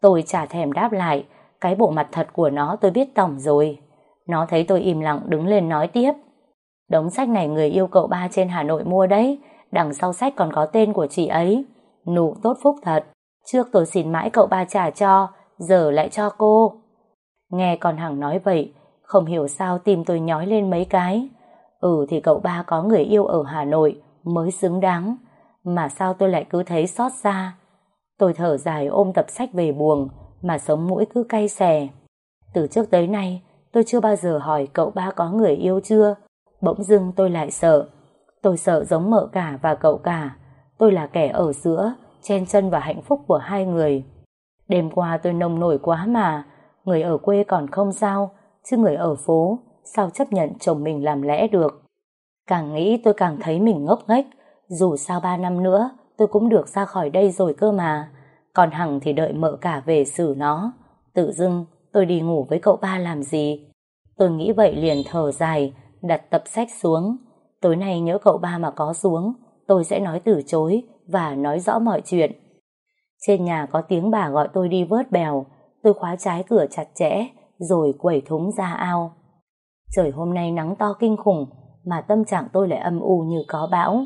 Tôi chả thèm đáp lại, cái bộ mặt thật của nó tôi biết tổng rồi. Nó thấy tôi im lặng đứng lên nói tiếp. Đống sách này người yêu cậu ba trên Hà Nội mua đấy, đằng sau sách còn có tên của chị ấy. Nụ tốt phúc thật, trước tôi xin mãi cậu ba trả cho, giờ lại cho cô. Nghe con Hằng nói vậy, không hiểu sao tim tôi nhói lên mấy cái. Ừ thì cậu ba có người yêu ở Hà Nội mới xứng đáng, mà sao tôi lại cứ thấy xót xa. Tôi thở dài ôm tập sách về buồng, mà sống mũi cứ cay xè. Từ trước tới nay, tôi chưa bao giờ hỏi cậu ba có người yêu chưa. Bỗng dưng tôi lại sợ. Tôi sợ giống mợ cả và cậu cả. Tôi là kẻ ở giữa, chen chân vào hạnh phúc của hai người. Đêm qua tôi nông nổi quá mà, người ở quê còn không sao, chứ người ở phố sao chấp nhận chồng mình làm lẽ được. Càng nghĩ tôi càng thấy mình ngốc nghếch, dù sao ba năm nữa tôi cũng được ra khỏi đây rồi cơ mà. Còn Hằng thì đợi mợ cả về xử nó. Tự dưng tôi đi ngủ với cậu ba làm gì? Tôi nghĩ vậy liền thở dài, đặt tập sách xuống. Tối nay nhớ cậu ba mà có xuống, tôi sẽ nói từ chối và nói rõ mọi chuyện. Trên nhà có tiếng bà gọi tôi đi vớt bèo, tôi khóa trái cửa chặt chẽ, rồi quẩy thúng ra ao. Trời hôm nay nắng to kinh khủng, mà tâm trạng tôi lại âm u như có bão.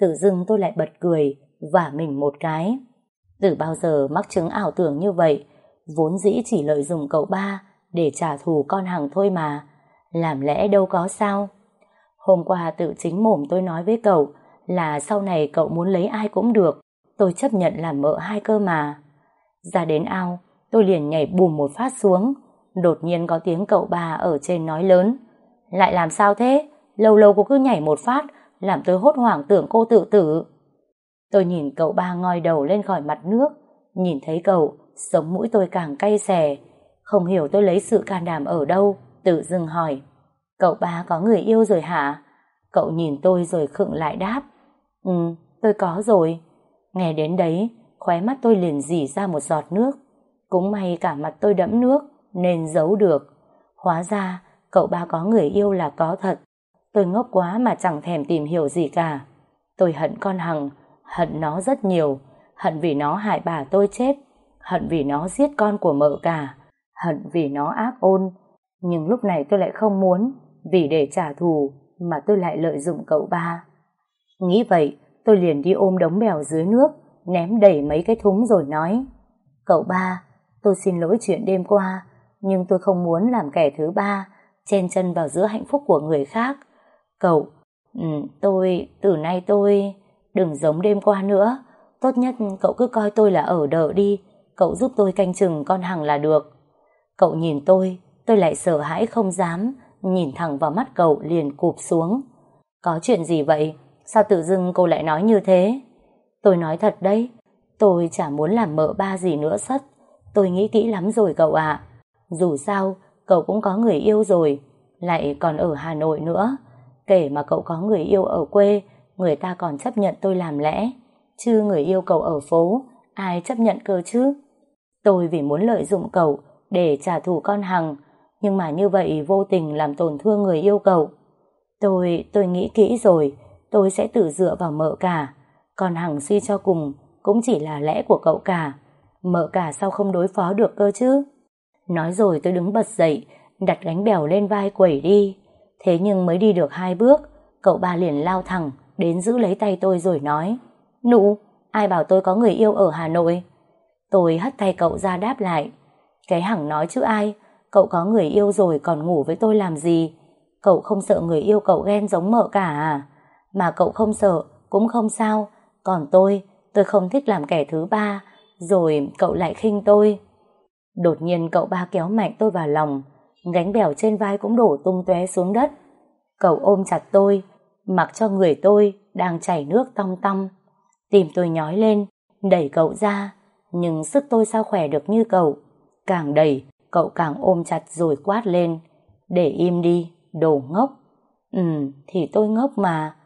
Tự dưng tôi lại bật cười, và mình một cái. Từ bao giờ mắc chứng ảo tưởng như vậy, vốn dĩ chỉ lợi dụng cậu ba để trả thù con hàng thôi mà. Làm lẽ đâu có sao. Hôm qua tự chính mồm tôi nói với cậu là sau này cậu muốn lấy ai cũng được, tôi chấp nhận làm mợ hai cơ mà. Ra đến ao, tôi liền nhảy bùm một phát xuống, đột nhiên có tiếng cậu bà ở trên nói lớn. Lại làm sao thế? Lâu lâu cô cứ nhảy một phát, làm tôi hốt hoảng tưởng cô tự tử. Tôi nhìn cậu ba ngoi đầu lên khỏi mặt nước, nhìn thấy cậu, sống mũi tôi càng cay xè. Không hiểu tôi lấy sự can đảm ở đâu, tự dưng hỏi. Cậu ba có người yêu rồi hả? Cậu nhìn tôi rồi khựng lại đáp. Ừ, tôi có rồi. Nghe đến đấy, khóe mắt tôi liền dỉ ra một giọt nước. Cũng may cả mặt tôi đẫm nước, nên giấu được. Hóa ra, cậu ba có người yêu là có thật. Tôi ngốc quá mà chẳng thèm tìm hiểu gì cả. Tôi hận con Hằng, hận nó rất nhiều, hận vì nó hại bà tôi chết, hận vì nó giết con của mợ cả, hận vì nó ác ôn. Nhưng lúc này tôi lại không muốn, vì để trả thù mà tôi lại lợi dụng cậu ba. Nghĩ vậy, tôi liền đi ôm đống bèo dưới nước, ném đầy mấy cái thúng rồi nói Cậu ba, tôi xin lỗi chuyện đêm qua, nhưng tôi không muốn làm kẻ thứ ba, chen chân vào giữa hạnh phúc của người khác. Cậu, ừ, tôi, từ nay tôi, đừng giống đêm qua nữa, tốt nhất cậu cứ coi tôi là ở đợ đi, cậu giúp tôi canh chừng con Hằng là được. Cậu nhìn tôi, tôi lại sợ hãi không dám, nhìn thẳng vào mắt cậu liền cụp xuống. Có chuyện gì vậy? Sao tự dưng cô lại nói như thế? Tôi nói thật đấy, tôi chả muốn làm mợ ba gì nữa sất. Tôi nghĩ kỹ lắm rồi cậu ạ. Dù sao, cậu cũng có người yêu rồi, lại còn ở Hà Nội nữa. Kể mà cậu có người yêu ở quê, người ta còn chấp nhận tôi làm lẽ. Chứ người yêu cậu ở phố, ai chấp nhận cơ chứ? Tôi vì muốn lợi dụng cậu để trả thù con Hằng, nhưng mà như vậy vô tình làm tổn thương người yêu cậu. Tôi, tôi nghĩ kỹ rồi, tôi sẽ tự dựa vào mợ cả. Còn Hằng suy cho cùng cũng chỉ là lẽ của cậu cả. Mợ cả sao không đối phó được cơ chứ? Nói rồi tôi đứng bật dậy, đặt gánh bèo lên vai quẩy đi. Thế nhưng mới đi được hai bước, cậu ba liền lao thẳng, đến giữ lấy tay tôi rồi nói. Nụ, ai bảo tôi có người yêu ở Hà Nội? Tôi hất tay cậu ra đáp lại. Cái hẳng nói chứ ai, cậu có người yêu rồi còn ngủ với tôi làm gì? Cậu không sợ người yêu cậu ghen giống mợ cả à? Mà cậu không sợ, cũng không sao. Còn tôi, tôi không thích làm kẻ thứ ba, rồi cậu lại khinh tôi. Đột nhiên cậu ba kéo mạnh tôi vào lòng, gánh bèo trên vai cũng đổ tung tóe xuống đất. Cậu ôm chặt tôi, mặc cho người tôi đang chảy nước tong tong. Tìm tôi nhói lên, đẩy cậu ra, nhưng sức tôi sao khỏe được như cậu. Càng đẩy, cậu càng ôm chặt rồi quát lên. Để im đi, đồ ngốc. Ừ, thì tôi ngốc mà.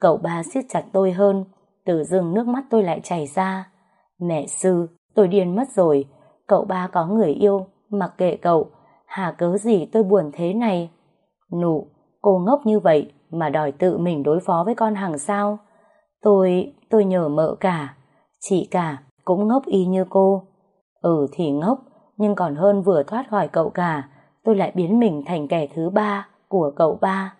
Cậu ba siết chặt tôi hơn, từ dưng nước mắt tôi lại chảy ra. Mẹ sư, tôi điên mất rồi. Cậu ba có người yêu, mặc kệ cậu. Hà cớ gì tôi buồn thế này? Nụ, cô ngốc như vậy mà đòi tự mình đối phó với con hàng sao? Tôi, tôi nhờ mợ cả. Chị cả, cũng ngốc y như cô. Ừ thì ngốc, nhưng còn hơn vừa thoát khỏi cậu cả, tôi lại biến mình thành kẻ thứ ba của cậu ba.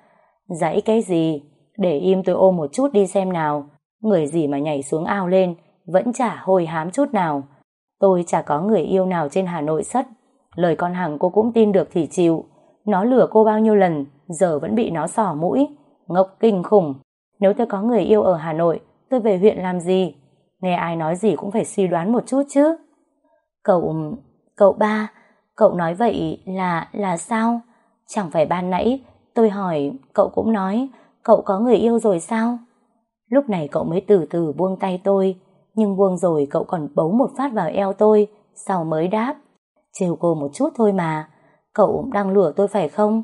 Dãy cái gì? Để im tôi ôm một chút đi xem nào. Người gì mà nhảy xuống ao lên, vẫn chả hồi hám chút nào. Tôi chả có người yêu nào trên Hà Nội sất. Lời con hàng cô cũng tin được thì chịu. Nó lừa cô bao nhiêu lần, giờ vẫn bị nó sỏ mũi. Ngốc kinh khủng. Nếu tôi có người yêu ở Hà Nội, tôi về huyện làm gì? Nghe ai nói gì cũng phải suy đoán một chút chứ. Cậu, cậu ba, cậu nói vậy là, là sao? Chẳng phải ban nãy tôi hỏi, cậu cũng nói, cậu có người yêu rồi sao? Lúc này cậu mới từ từ buông tay tôi, nhưng buông rồi cậu còn bấu một phát vào eo tôi, sau mới đáp. Trêu cô một chút thôi mà, cậu đang lừa tôi phải không?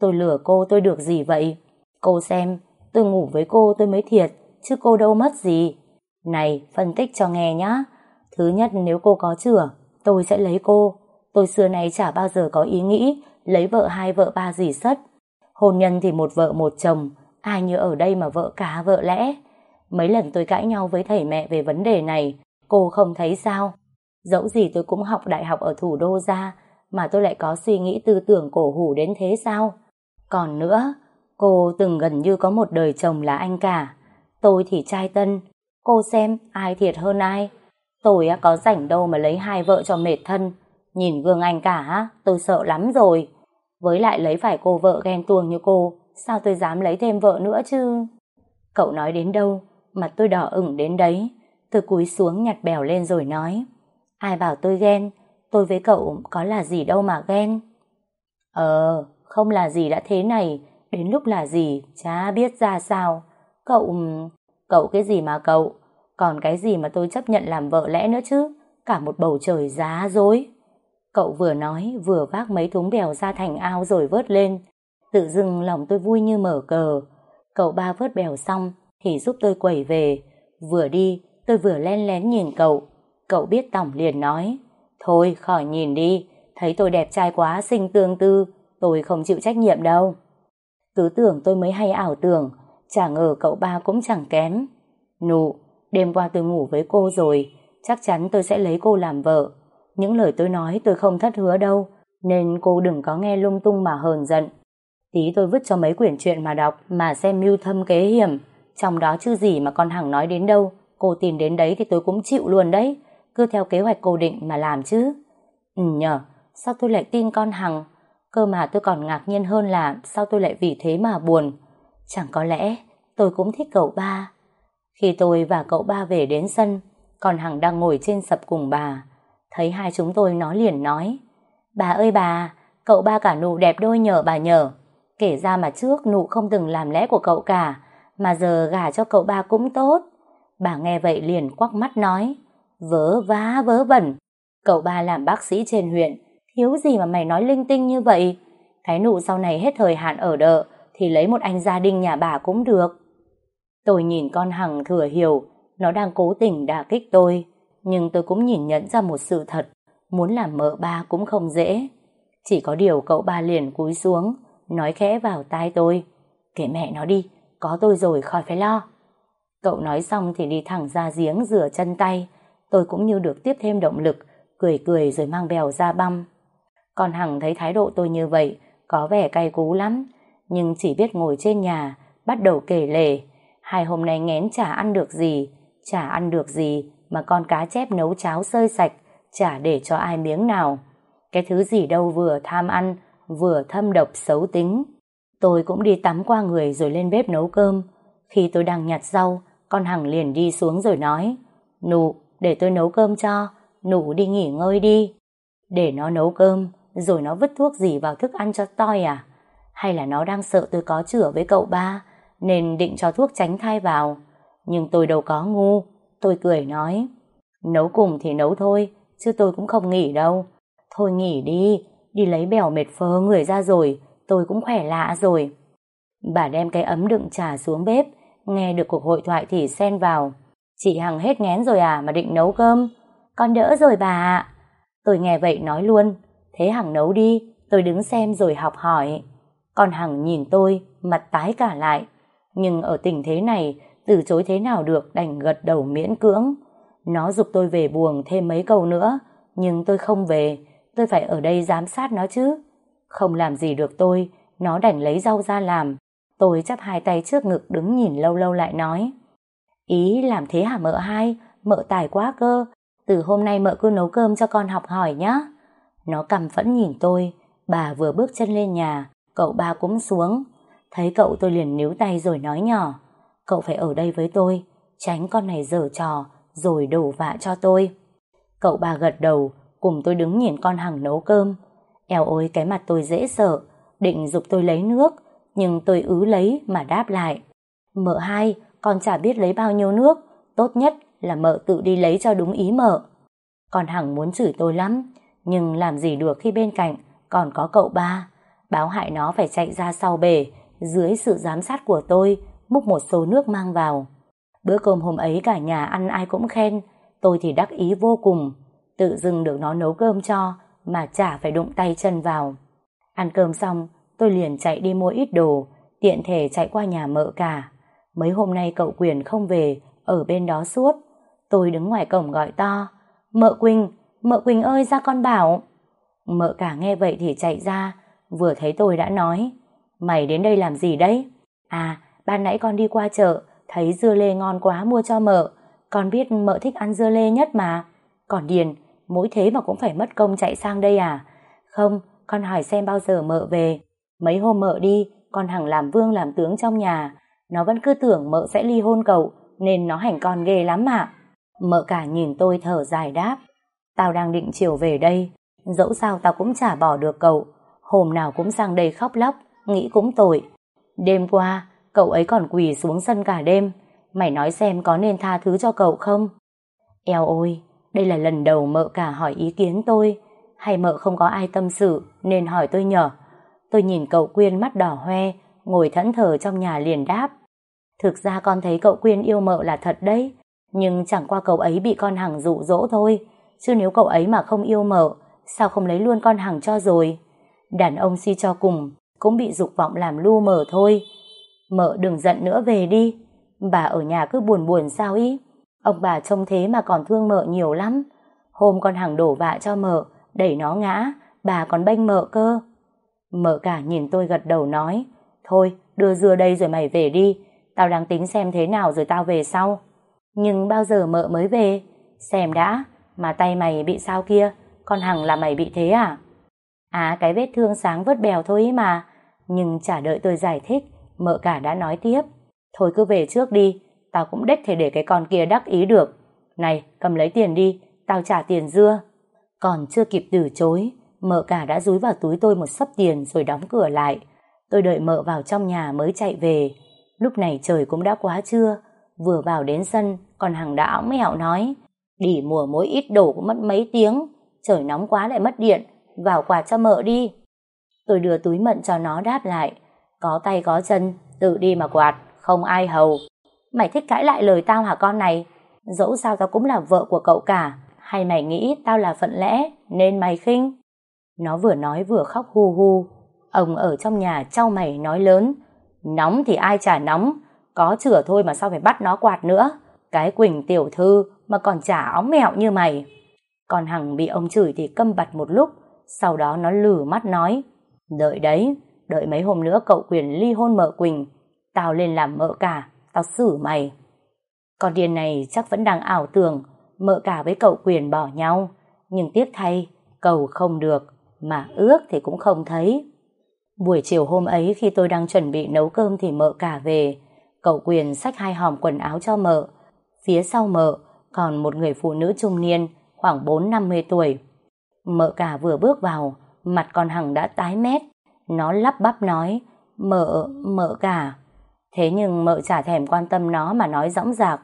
Tôi lừa cô tôi được gì vậy? Cô xem, tôi ngủ với cô tôi mới thiệt, chứ cô đâu mất gì. Này, phân tích cho nghe nhá. Thứ nhất nếu cô có chửa, tôi sẽ lấy cô. Tôi xưa nay chả bao giờ có ý nghĩ lấy vợ hai vợ ba gì sất. Hôn nhân thì một vợ một chồng, ai như ở đây mà vợ cá vợ lẽ. Mấy lần tôi cãi nhau với thầy mẹ về vấn đề này, cô không thấy sao? Dẫu gì tôi cũng học đại học ở thủ đô ra, mà tôi lại có suy nghĩ tư tưởng cổ hủ đến thế sao? Còn nữa, cô từng gần như có một đời chồng là anh cả. Tôi thì trai tân, Cô xem ai thiệt hơn ai. Tôi có rảnh đâu mà lấy hai vợ cho mệt thân. Nhìn gương anh cả, tôi sợ lắm rồi. Với lại lấy phải cô vợ ghen tuông như cô, sao tôi dám lấy thêm vợ nữa chứ? Cậu nói đến đâu, mặt tôi đỏ ửng đến đấy. Tôi cúi xuống nhặt bèo lên rồi nói. Ai bảo tôi ghen, tôi với cậu có là gì đâu mà ghen. Ờ, không là gì đã thế này, đến lúc là gì, chả biết ra sao. Cậu, Cậu cái gì mà cậu? Còn cái gì mà tôi chấp nhận làm vợ lẽ nữa chứ? Cả một bầu trời giá dối. Cậu vừa nói vừa vác mấy thúng bèo ra thành ao rồi vớt lên. Tự dưng lòng tôi vui như mở cờ. Cậu ba vớt bèo xong thì giúp tôi quẩy về. Vừa đi tôi vừa len lén nhìn cậu. Cậu biết tổng liền nói. Thôi khỏi nhìn đi. Thấy tôi đẹp trai quá xinh tương tư. Tôi không chịu trách nhiệm đâu. Cứ tưởng tôi mới hay ảo tưởng, chả ngờ cậu ba cũng chẳng kém. Nụ, đêm qua tôi ngủ với cô rồi, chắc chắn tôi sẽ lấy cô làm vợ. Những lời tôi nói tôi không thất hứa đâu, nên cô đừng có nghe lung tung mà hờn giận. Tí tôi vứt cho mấy quyển chuyện mà đọc, mà xem mưu thâm kế hiểm. Trong đó chứ gì mà con Hằng nói đến đâu, cô tìm đến đấy thì tôi cũng chịu luôn đấy. Cứ theo kế hoạch cô định mà làm chứ. Ừ nhờ, sao tôi lại tin con Hằng? Cơ mà tôi còn ngạc nhiên hơn là sao tôi lại vì thế mà buồn. Chẳng có lẽ tôi cũng thích cậu ba. Khi tôi và cậu ba về đến sân, con Hằng đang ngồi trên sập cùng bà. Thấy hai chúng tôi nó liền nói Bà ơi bà, cậu ba cả nụ đẹp đôi nhờ bà nhờ. Kể ra mà trước nụ không từng làm lẽ của cậu cả, mà giờ gả cho cậu ba cũng tốt. Bà nghe vậy liền quắc mắt nói Vớ vá vớ vẩn. Cậu ba làm bác sĩ trên huyện, thiếu gì mà mày nói linh tinh như vậy. Thái nụ sau này hết thời hạn ở đợ, thì lấy một anh gia đình nhà bà cũng được. Tôi nhìn con Hằng thừa hiểu, nó đang cố tình đả kích tôi, nhưng tôi cũng nhìn nhận ra một sự thật, muốn làm mợ ba cũng không dễ. Chỉ có điều cậu ba liền cúi xuống, nói khẽ vào tai tôi, kể mẹ nó đi, có tôi rồi khỏi phải lo. Cậu nói xong thì đi thẳng ra giếng rửa chân tay, tôi cũng như được tiếp thêm động lực, cười cười rồi mang bèo ra băm. Còn Hằng thấy thái độ tôi như vậy, có vẻ cay cú lắm, nhưng chỉ biết ngồi trên nhà, bắt đầu kể lể. Hai hôm nay ngén chả ăn được gì, chả ăn được gì mà con cá chép nấu cháo sơi sạch, chả để cho ai miếng nào. Cái thứ gì đâu vừa tham ăn, vừa thâm độc xấu tính. Tôi cũng đi tắm qua người rồi lên bếp nấu cơm. Khi tôi đang nhặt rau, con Hằng liền đi xuống rồi nói Nụ, để tôi nấu cơm cho, nụ đi nghỉ ngơi đi. Để nó nấu cơm, rồi nó vứt thuốc gì vào thức ăn cho toi à? Hay là nó đang sợ tôi có chữa với cậu ba, nên định cho thuốc tránh thai vào? Nhưng tôi đâu có ngu, tôi cười nói Nấu cùng thì nấu thôi, chứ tôi cũng không nghỉ đâu. Thôi nghỉ đi, đi lấy bèo mệt phơ người ra rồi, tôi cũng khỏe lạ rồi. Bà đem cái ấm đựng trà xuống bếp, nghe được cuộc hội thoại thì xen vào. Chị Hằng hết ngén rồi à mà định nấu cơm? Con đỡ rồi bà ạ. Tôi nghe vậy nói luôn, thế Hằng nấu đi, tôi đứng xem rồi học hỏi. Con Hằng nhìn tôi, mặt tái cả lại. Nhưng ở tình thế này, từ chối thế nào được đành gật đầu miễn cưỡng. Nó dục tôi về buồng thêm mấy câu nữa, nhưng tôi không về, tôi phải ở đây giám sát nó chứ. Không làm gì được tôi, nó đành lấy rau ra làm. Tôi chắp hai tay trước ngực đứng nhìn lâu lâu lại nói. Ý làm thế hả mợ hai, mợ tài quá cơ, từ hôm nay mợ cứ nấu cơm cho con học hỏi nhá. Nó cầm phẫn nhìn tôi, bà vừa bước chân lên nhà, cậu ba cũng xuống. Thấy cậu tôi liền níu tay rồi nói nhỏ, cậu phải ở đây với tôi, tránh con này dở trò, rồi đổ vạ cho tôi. Cậu ba gật đầu, cùng tôi đứng nhìn con Hằng nấu cơm. Eo ôi cái mặt tôi dễ sợ, định dục tôi lấy nước, nhưng tôi ứ lấy mà đáp lại. Mợ hai, con chả biết lấy bao nhiêu nước, tốt nhất là mợ tự đi lấy cho đúng ý mợ. Con Hằng muốn chửi tôi lắm, nhưng làm gì được khi bên cạnh còn có cậu ba. Báo hại nó phải chạy ra sau bể, dưới sự giám sát của tôi, múc một số nước mang vào. Bữa cơm hôm ấy cả nhà ăn ai cũng khen, tôi thì đắc ý vô cùng, tự dưng được nó nấu cơm cho, mà chả phải đụng tay chân vào. Ăn cơm xong, tôi liền chạy đi mua ít đồ, tiện thể chạy qua nhà mợ cả. Mấy hôm nay cậu Quyền không về, ở bên đó suốt. Tôi đứng ngoài cổng gọi to, Mợ Quỳnh, mợ Quỳnh ơi ra con bảo. Mợ cả nghe vậy thì chạy ra, vừa thấy tôi đã nói, mày đến đây làm gì đấy? À, ban nãy con đi qua chợ, thấy dưa lê ngon quá mua cho mợ, con biết mợ thích ăn dưa lê nhất mà. Còn Điền, mỗi thế mà cũng phải mất công chạy sang đây à? Không, con hỏi xem bao giờ mợ về. Mấy hôm mợ đi, con hằng làm vương làm tướng trong nhà. Nó vẫn cứ tưởng mợ sẽ ly hôn cậu, nên nó hành con ghê lắm mà. Mợ cả nhìn tôi thở dài đáp. Tao đang định chiều về đây, dẫu sao tao cũng chả bỏ được cậu. Hôm nào cũng sang đây khóc lóc, nghĩ cũng tội. Đêm qua, cậu ấy còn quỳ xuống sân cả đêm. Mày nói xem có nên tha thứ cho cậu không? Eo ôi, đây là lần đầu mợ cả hỏi ý kiến tôi. Hay mợ không có ai tâm sự nên hỏi tôi nhở? Tôi nhìn cậu Quyên mắt đỏ hoe, ngồi thẫn thờ trong nhà liền đáp. Thực ra con thấy cậu Quyên yêu mợ là thật đấy, nhưng chẳng qua cậu ấy bị con Hằng dụ dỗ thôi. Chứ nếu cậu ấy mà không yêu mợ, sao không lấy luôn con Hằng cho rồi? Đàn ông si cho cùng, cũng bị dục vọng làm lu mờ thôi. Mợ đừng giận nữa về đi. Bà ở nhà cứ buồn buồn sao ý. Ông bà trông thế mà còn thương mợ nhiều lắm. Hôm con hàng đổ vạ cho mợ, đẩy nó ngã, bà còn bênh mợ cơ. Mợ cả nhìn tôi gật đầu nói, thôi đưa dưa đây rồi mày về đi, tao đang tính xem thế nào rồi tao về sau. Nhưng bao giờ mợ mới về? Xem đã, mà tay mày bị sao kia, con Hằng là mày bị thế à? À cái vết thương sáng vớt bèo thôi ý mà, nhưng chả đợi tôi giải thích, mợ cả đã nói tiếp. Thôi cứ về trước đi, tao cũng đếch thể để cái con kia đắc ý được. Này, cầm lấy tiền đi, tao trả tiền dưa. Còn chưa kịp từ chối, mợ cả đã rúi vào túi tôi một sấp tiền rồi đóng cửa lại. Tôi đợi mợ vào trong nhà mới chạy về. Lúc này trời cũng đã quá trưa, vừa vào đến sân, còn hàng đã óng mẹo nói, Đỉ mùa mỗi ít đổ cũng mất mấy tiếng, trời nóng quá lại mất điện, vào quạt cho mợ đi. Tôi đưa túi mận cho nó đáp lại, có tay có chân, tự đi mà quạt, không ai hầu. Mày thích cãi lại lời tao hả con này? Dẫu sao tao cũng là vợ của cậu cả, hay mày nghĩ tao là phận lẽ, nên mày khinh? Nó vừa nói vừa khóc hu hu. Ông ở trong nhà trao mày nói lớn, nóng thì ai chả nóng, có chửa thôi mà sao phải bắt nó quạt nữa. Cái Quỳnh tiểu thư mà còn chả óng mẹo như mày. Còn Hằng bị ông chửi thì câm bặt một lúc, sau đó nó lử mắt nói, đợi đấy, đợi mấy hôm nữa cậu quyền ly hôn mợ Quỳnh, tao lên làm mợ cả, tao xử mày. Con điên này chắc vẫn đang ảo tưởng mợ cả với cậu quyền bỏ nhau, nhưng tiếc thay, cầu không được, mà ước thì cũng không thấy. Buổi chiều hôm ấy khi tôi đang chuẩn bị nấu cơm thì mợ cả về, cậu quyền xách hai hòm quần áo cho mợ. Phía sau mợ còn một người phụ nữ trung niên, khoảng 4-50 tuổi. Mợ cả vừa bước vào, mặt con Hằng đã tái mét. Nó lắp bắp nói, mợ, mợ cả. Thế nhưng mợ chả thèm quan tâm nó mà nói dõng dạc.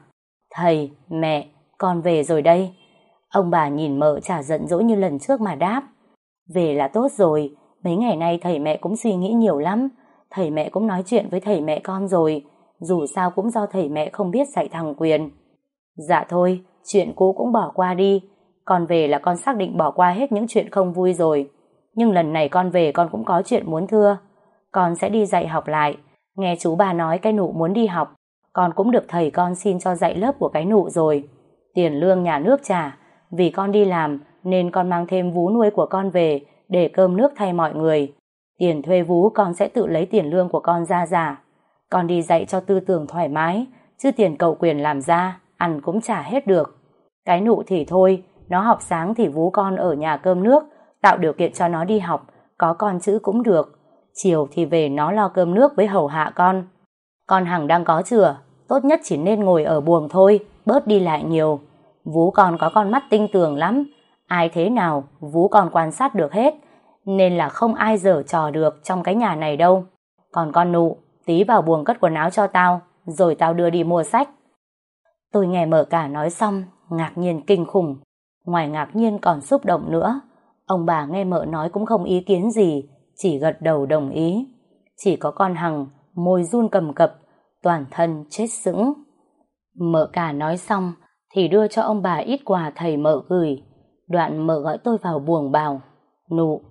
Thầy, mẹ, con về rồi đây. Ông bà nhìn mợ chả giận dỗi như lần trước mà đáp. Về là tốt rồi, mấy ngày nay thầy mẹ cũng suy nghĩ nhiều lắm. Thầy mẹ cũng nói chuyện với thầy mẹ con rồi, dù sao cũng do thầy mẹ không biết dạy thằng Quyền. Dạ thôi, chuyện cũ cũng bỏ qua đi. Con về là con xác định bỏ qua hết những chuyện không vui rồi. Nhưng lần này con về con cũng có chuyện muốn thưa. Con sẽ đi dạy học lại. Nghe chú bà nói cái nụ muốn đi học. Con cũng được thầy con xin cho dạy lớp của cái nụ rồi. Tiền lương nhà nước trả. Vì con đi làm nên con mang thêm vú nuôi của con về để cơm nước thay mọi người. Tiền thuê vú con sẽ tự lấy tiền lương của con ra giả. Con đi dạy cho tư tưởng thoải mái, chứ tiền cậu quyền làm ra, ăn cũng trả hết được. Cái nụ thì thôi, nó học sáng thì vú con ở nhà cơm nước, tạo điều kiện cho nó đi học, có con chữ cũng được. Chiều thì về nó lo cơm nước với hầu hạ con. Con Hằng đang có chửa, tốt nhất chỉ nên ngồi ở buồng thôi, bớt đi lại nhiều. Vú con có con mắt tinh tường lắm, ai thế nào vú con quan sát được hết, nên là không ai dở trò được trong cái nhà này đâu. Còn con nụ, tí vào buồng cất quần áo cho tao, rồi tao đưa đi mua sách. Tôi nghe mở cả nói xong, ngạc nhiên kinh khủng. Ngoài ngạc nhiên còn xúc động nữa. Ông bà nghe mợ nói cũng không ý kiến gì, chỉ gật đầu đồng ý. Chỉ có con Hằng, môi run cầm cập, toàn thân chết sững. Mợ cả nói xong, thì đưa cho ông bà ít quà thầy mợ gửi. Đoạn mợ gọi tôi vào buồng bảo, nụ,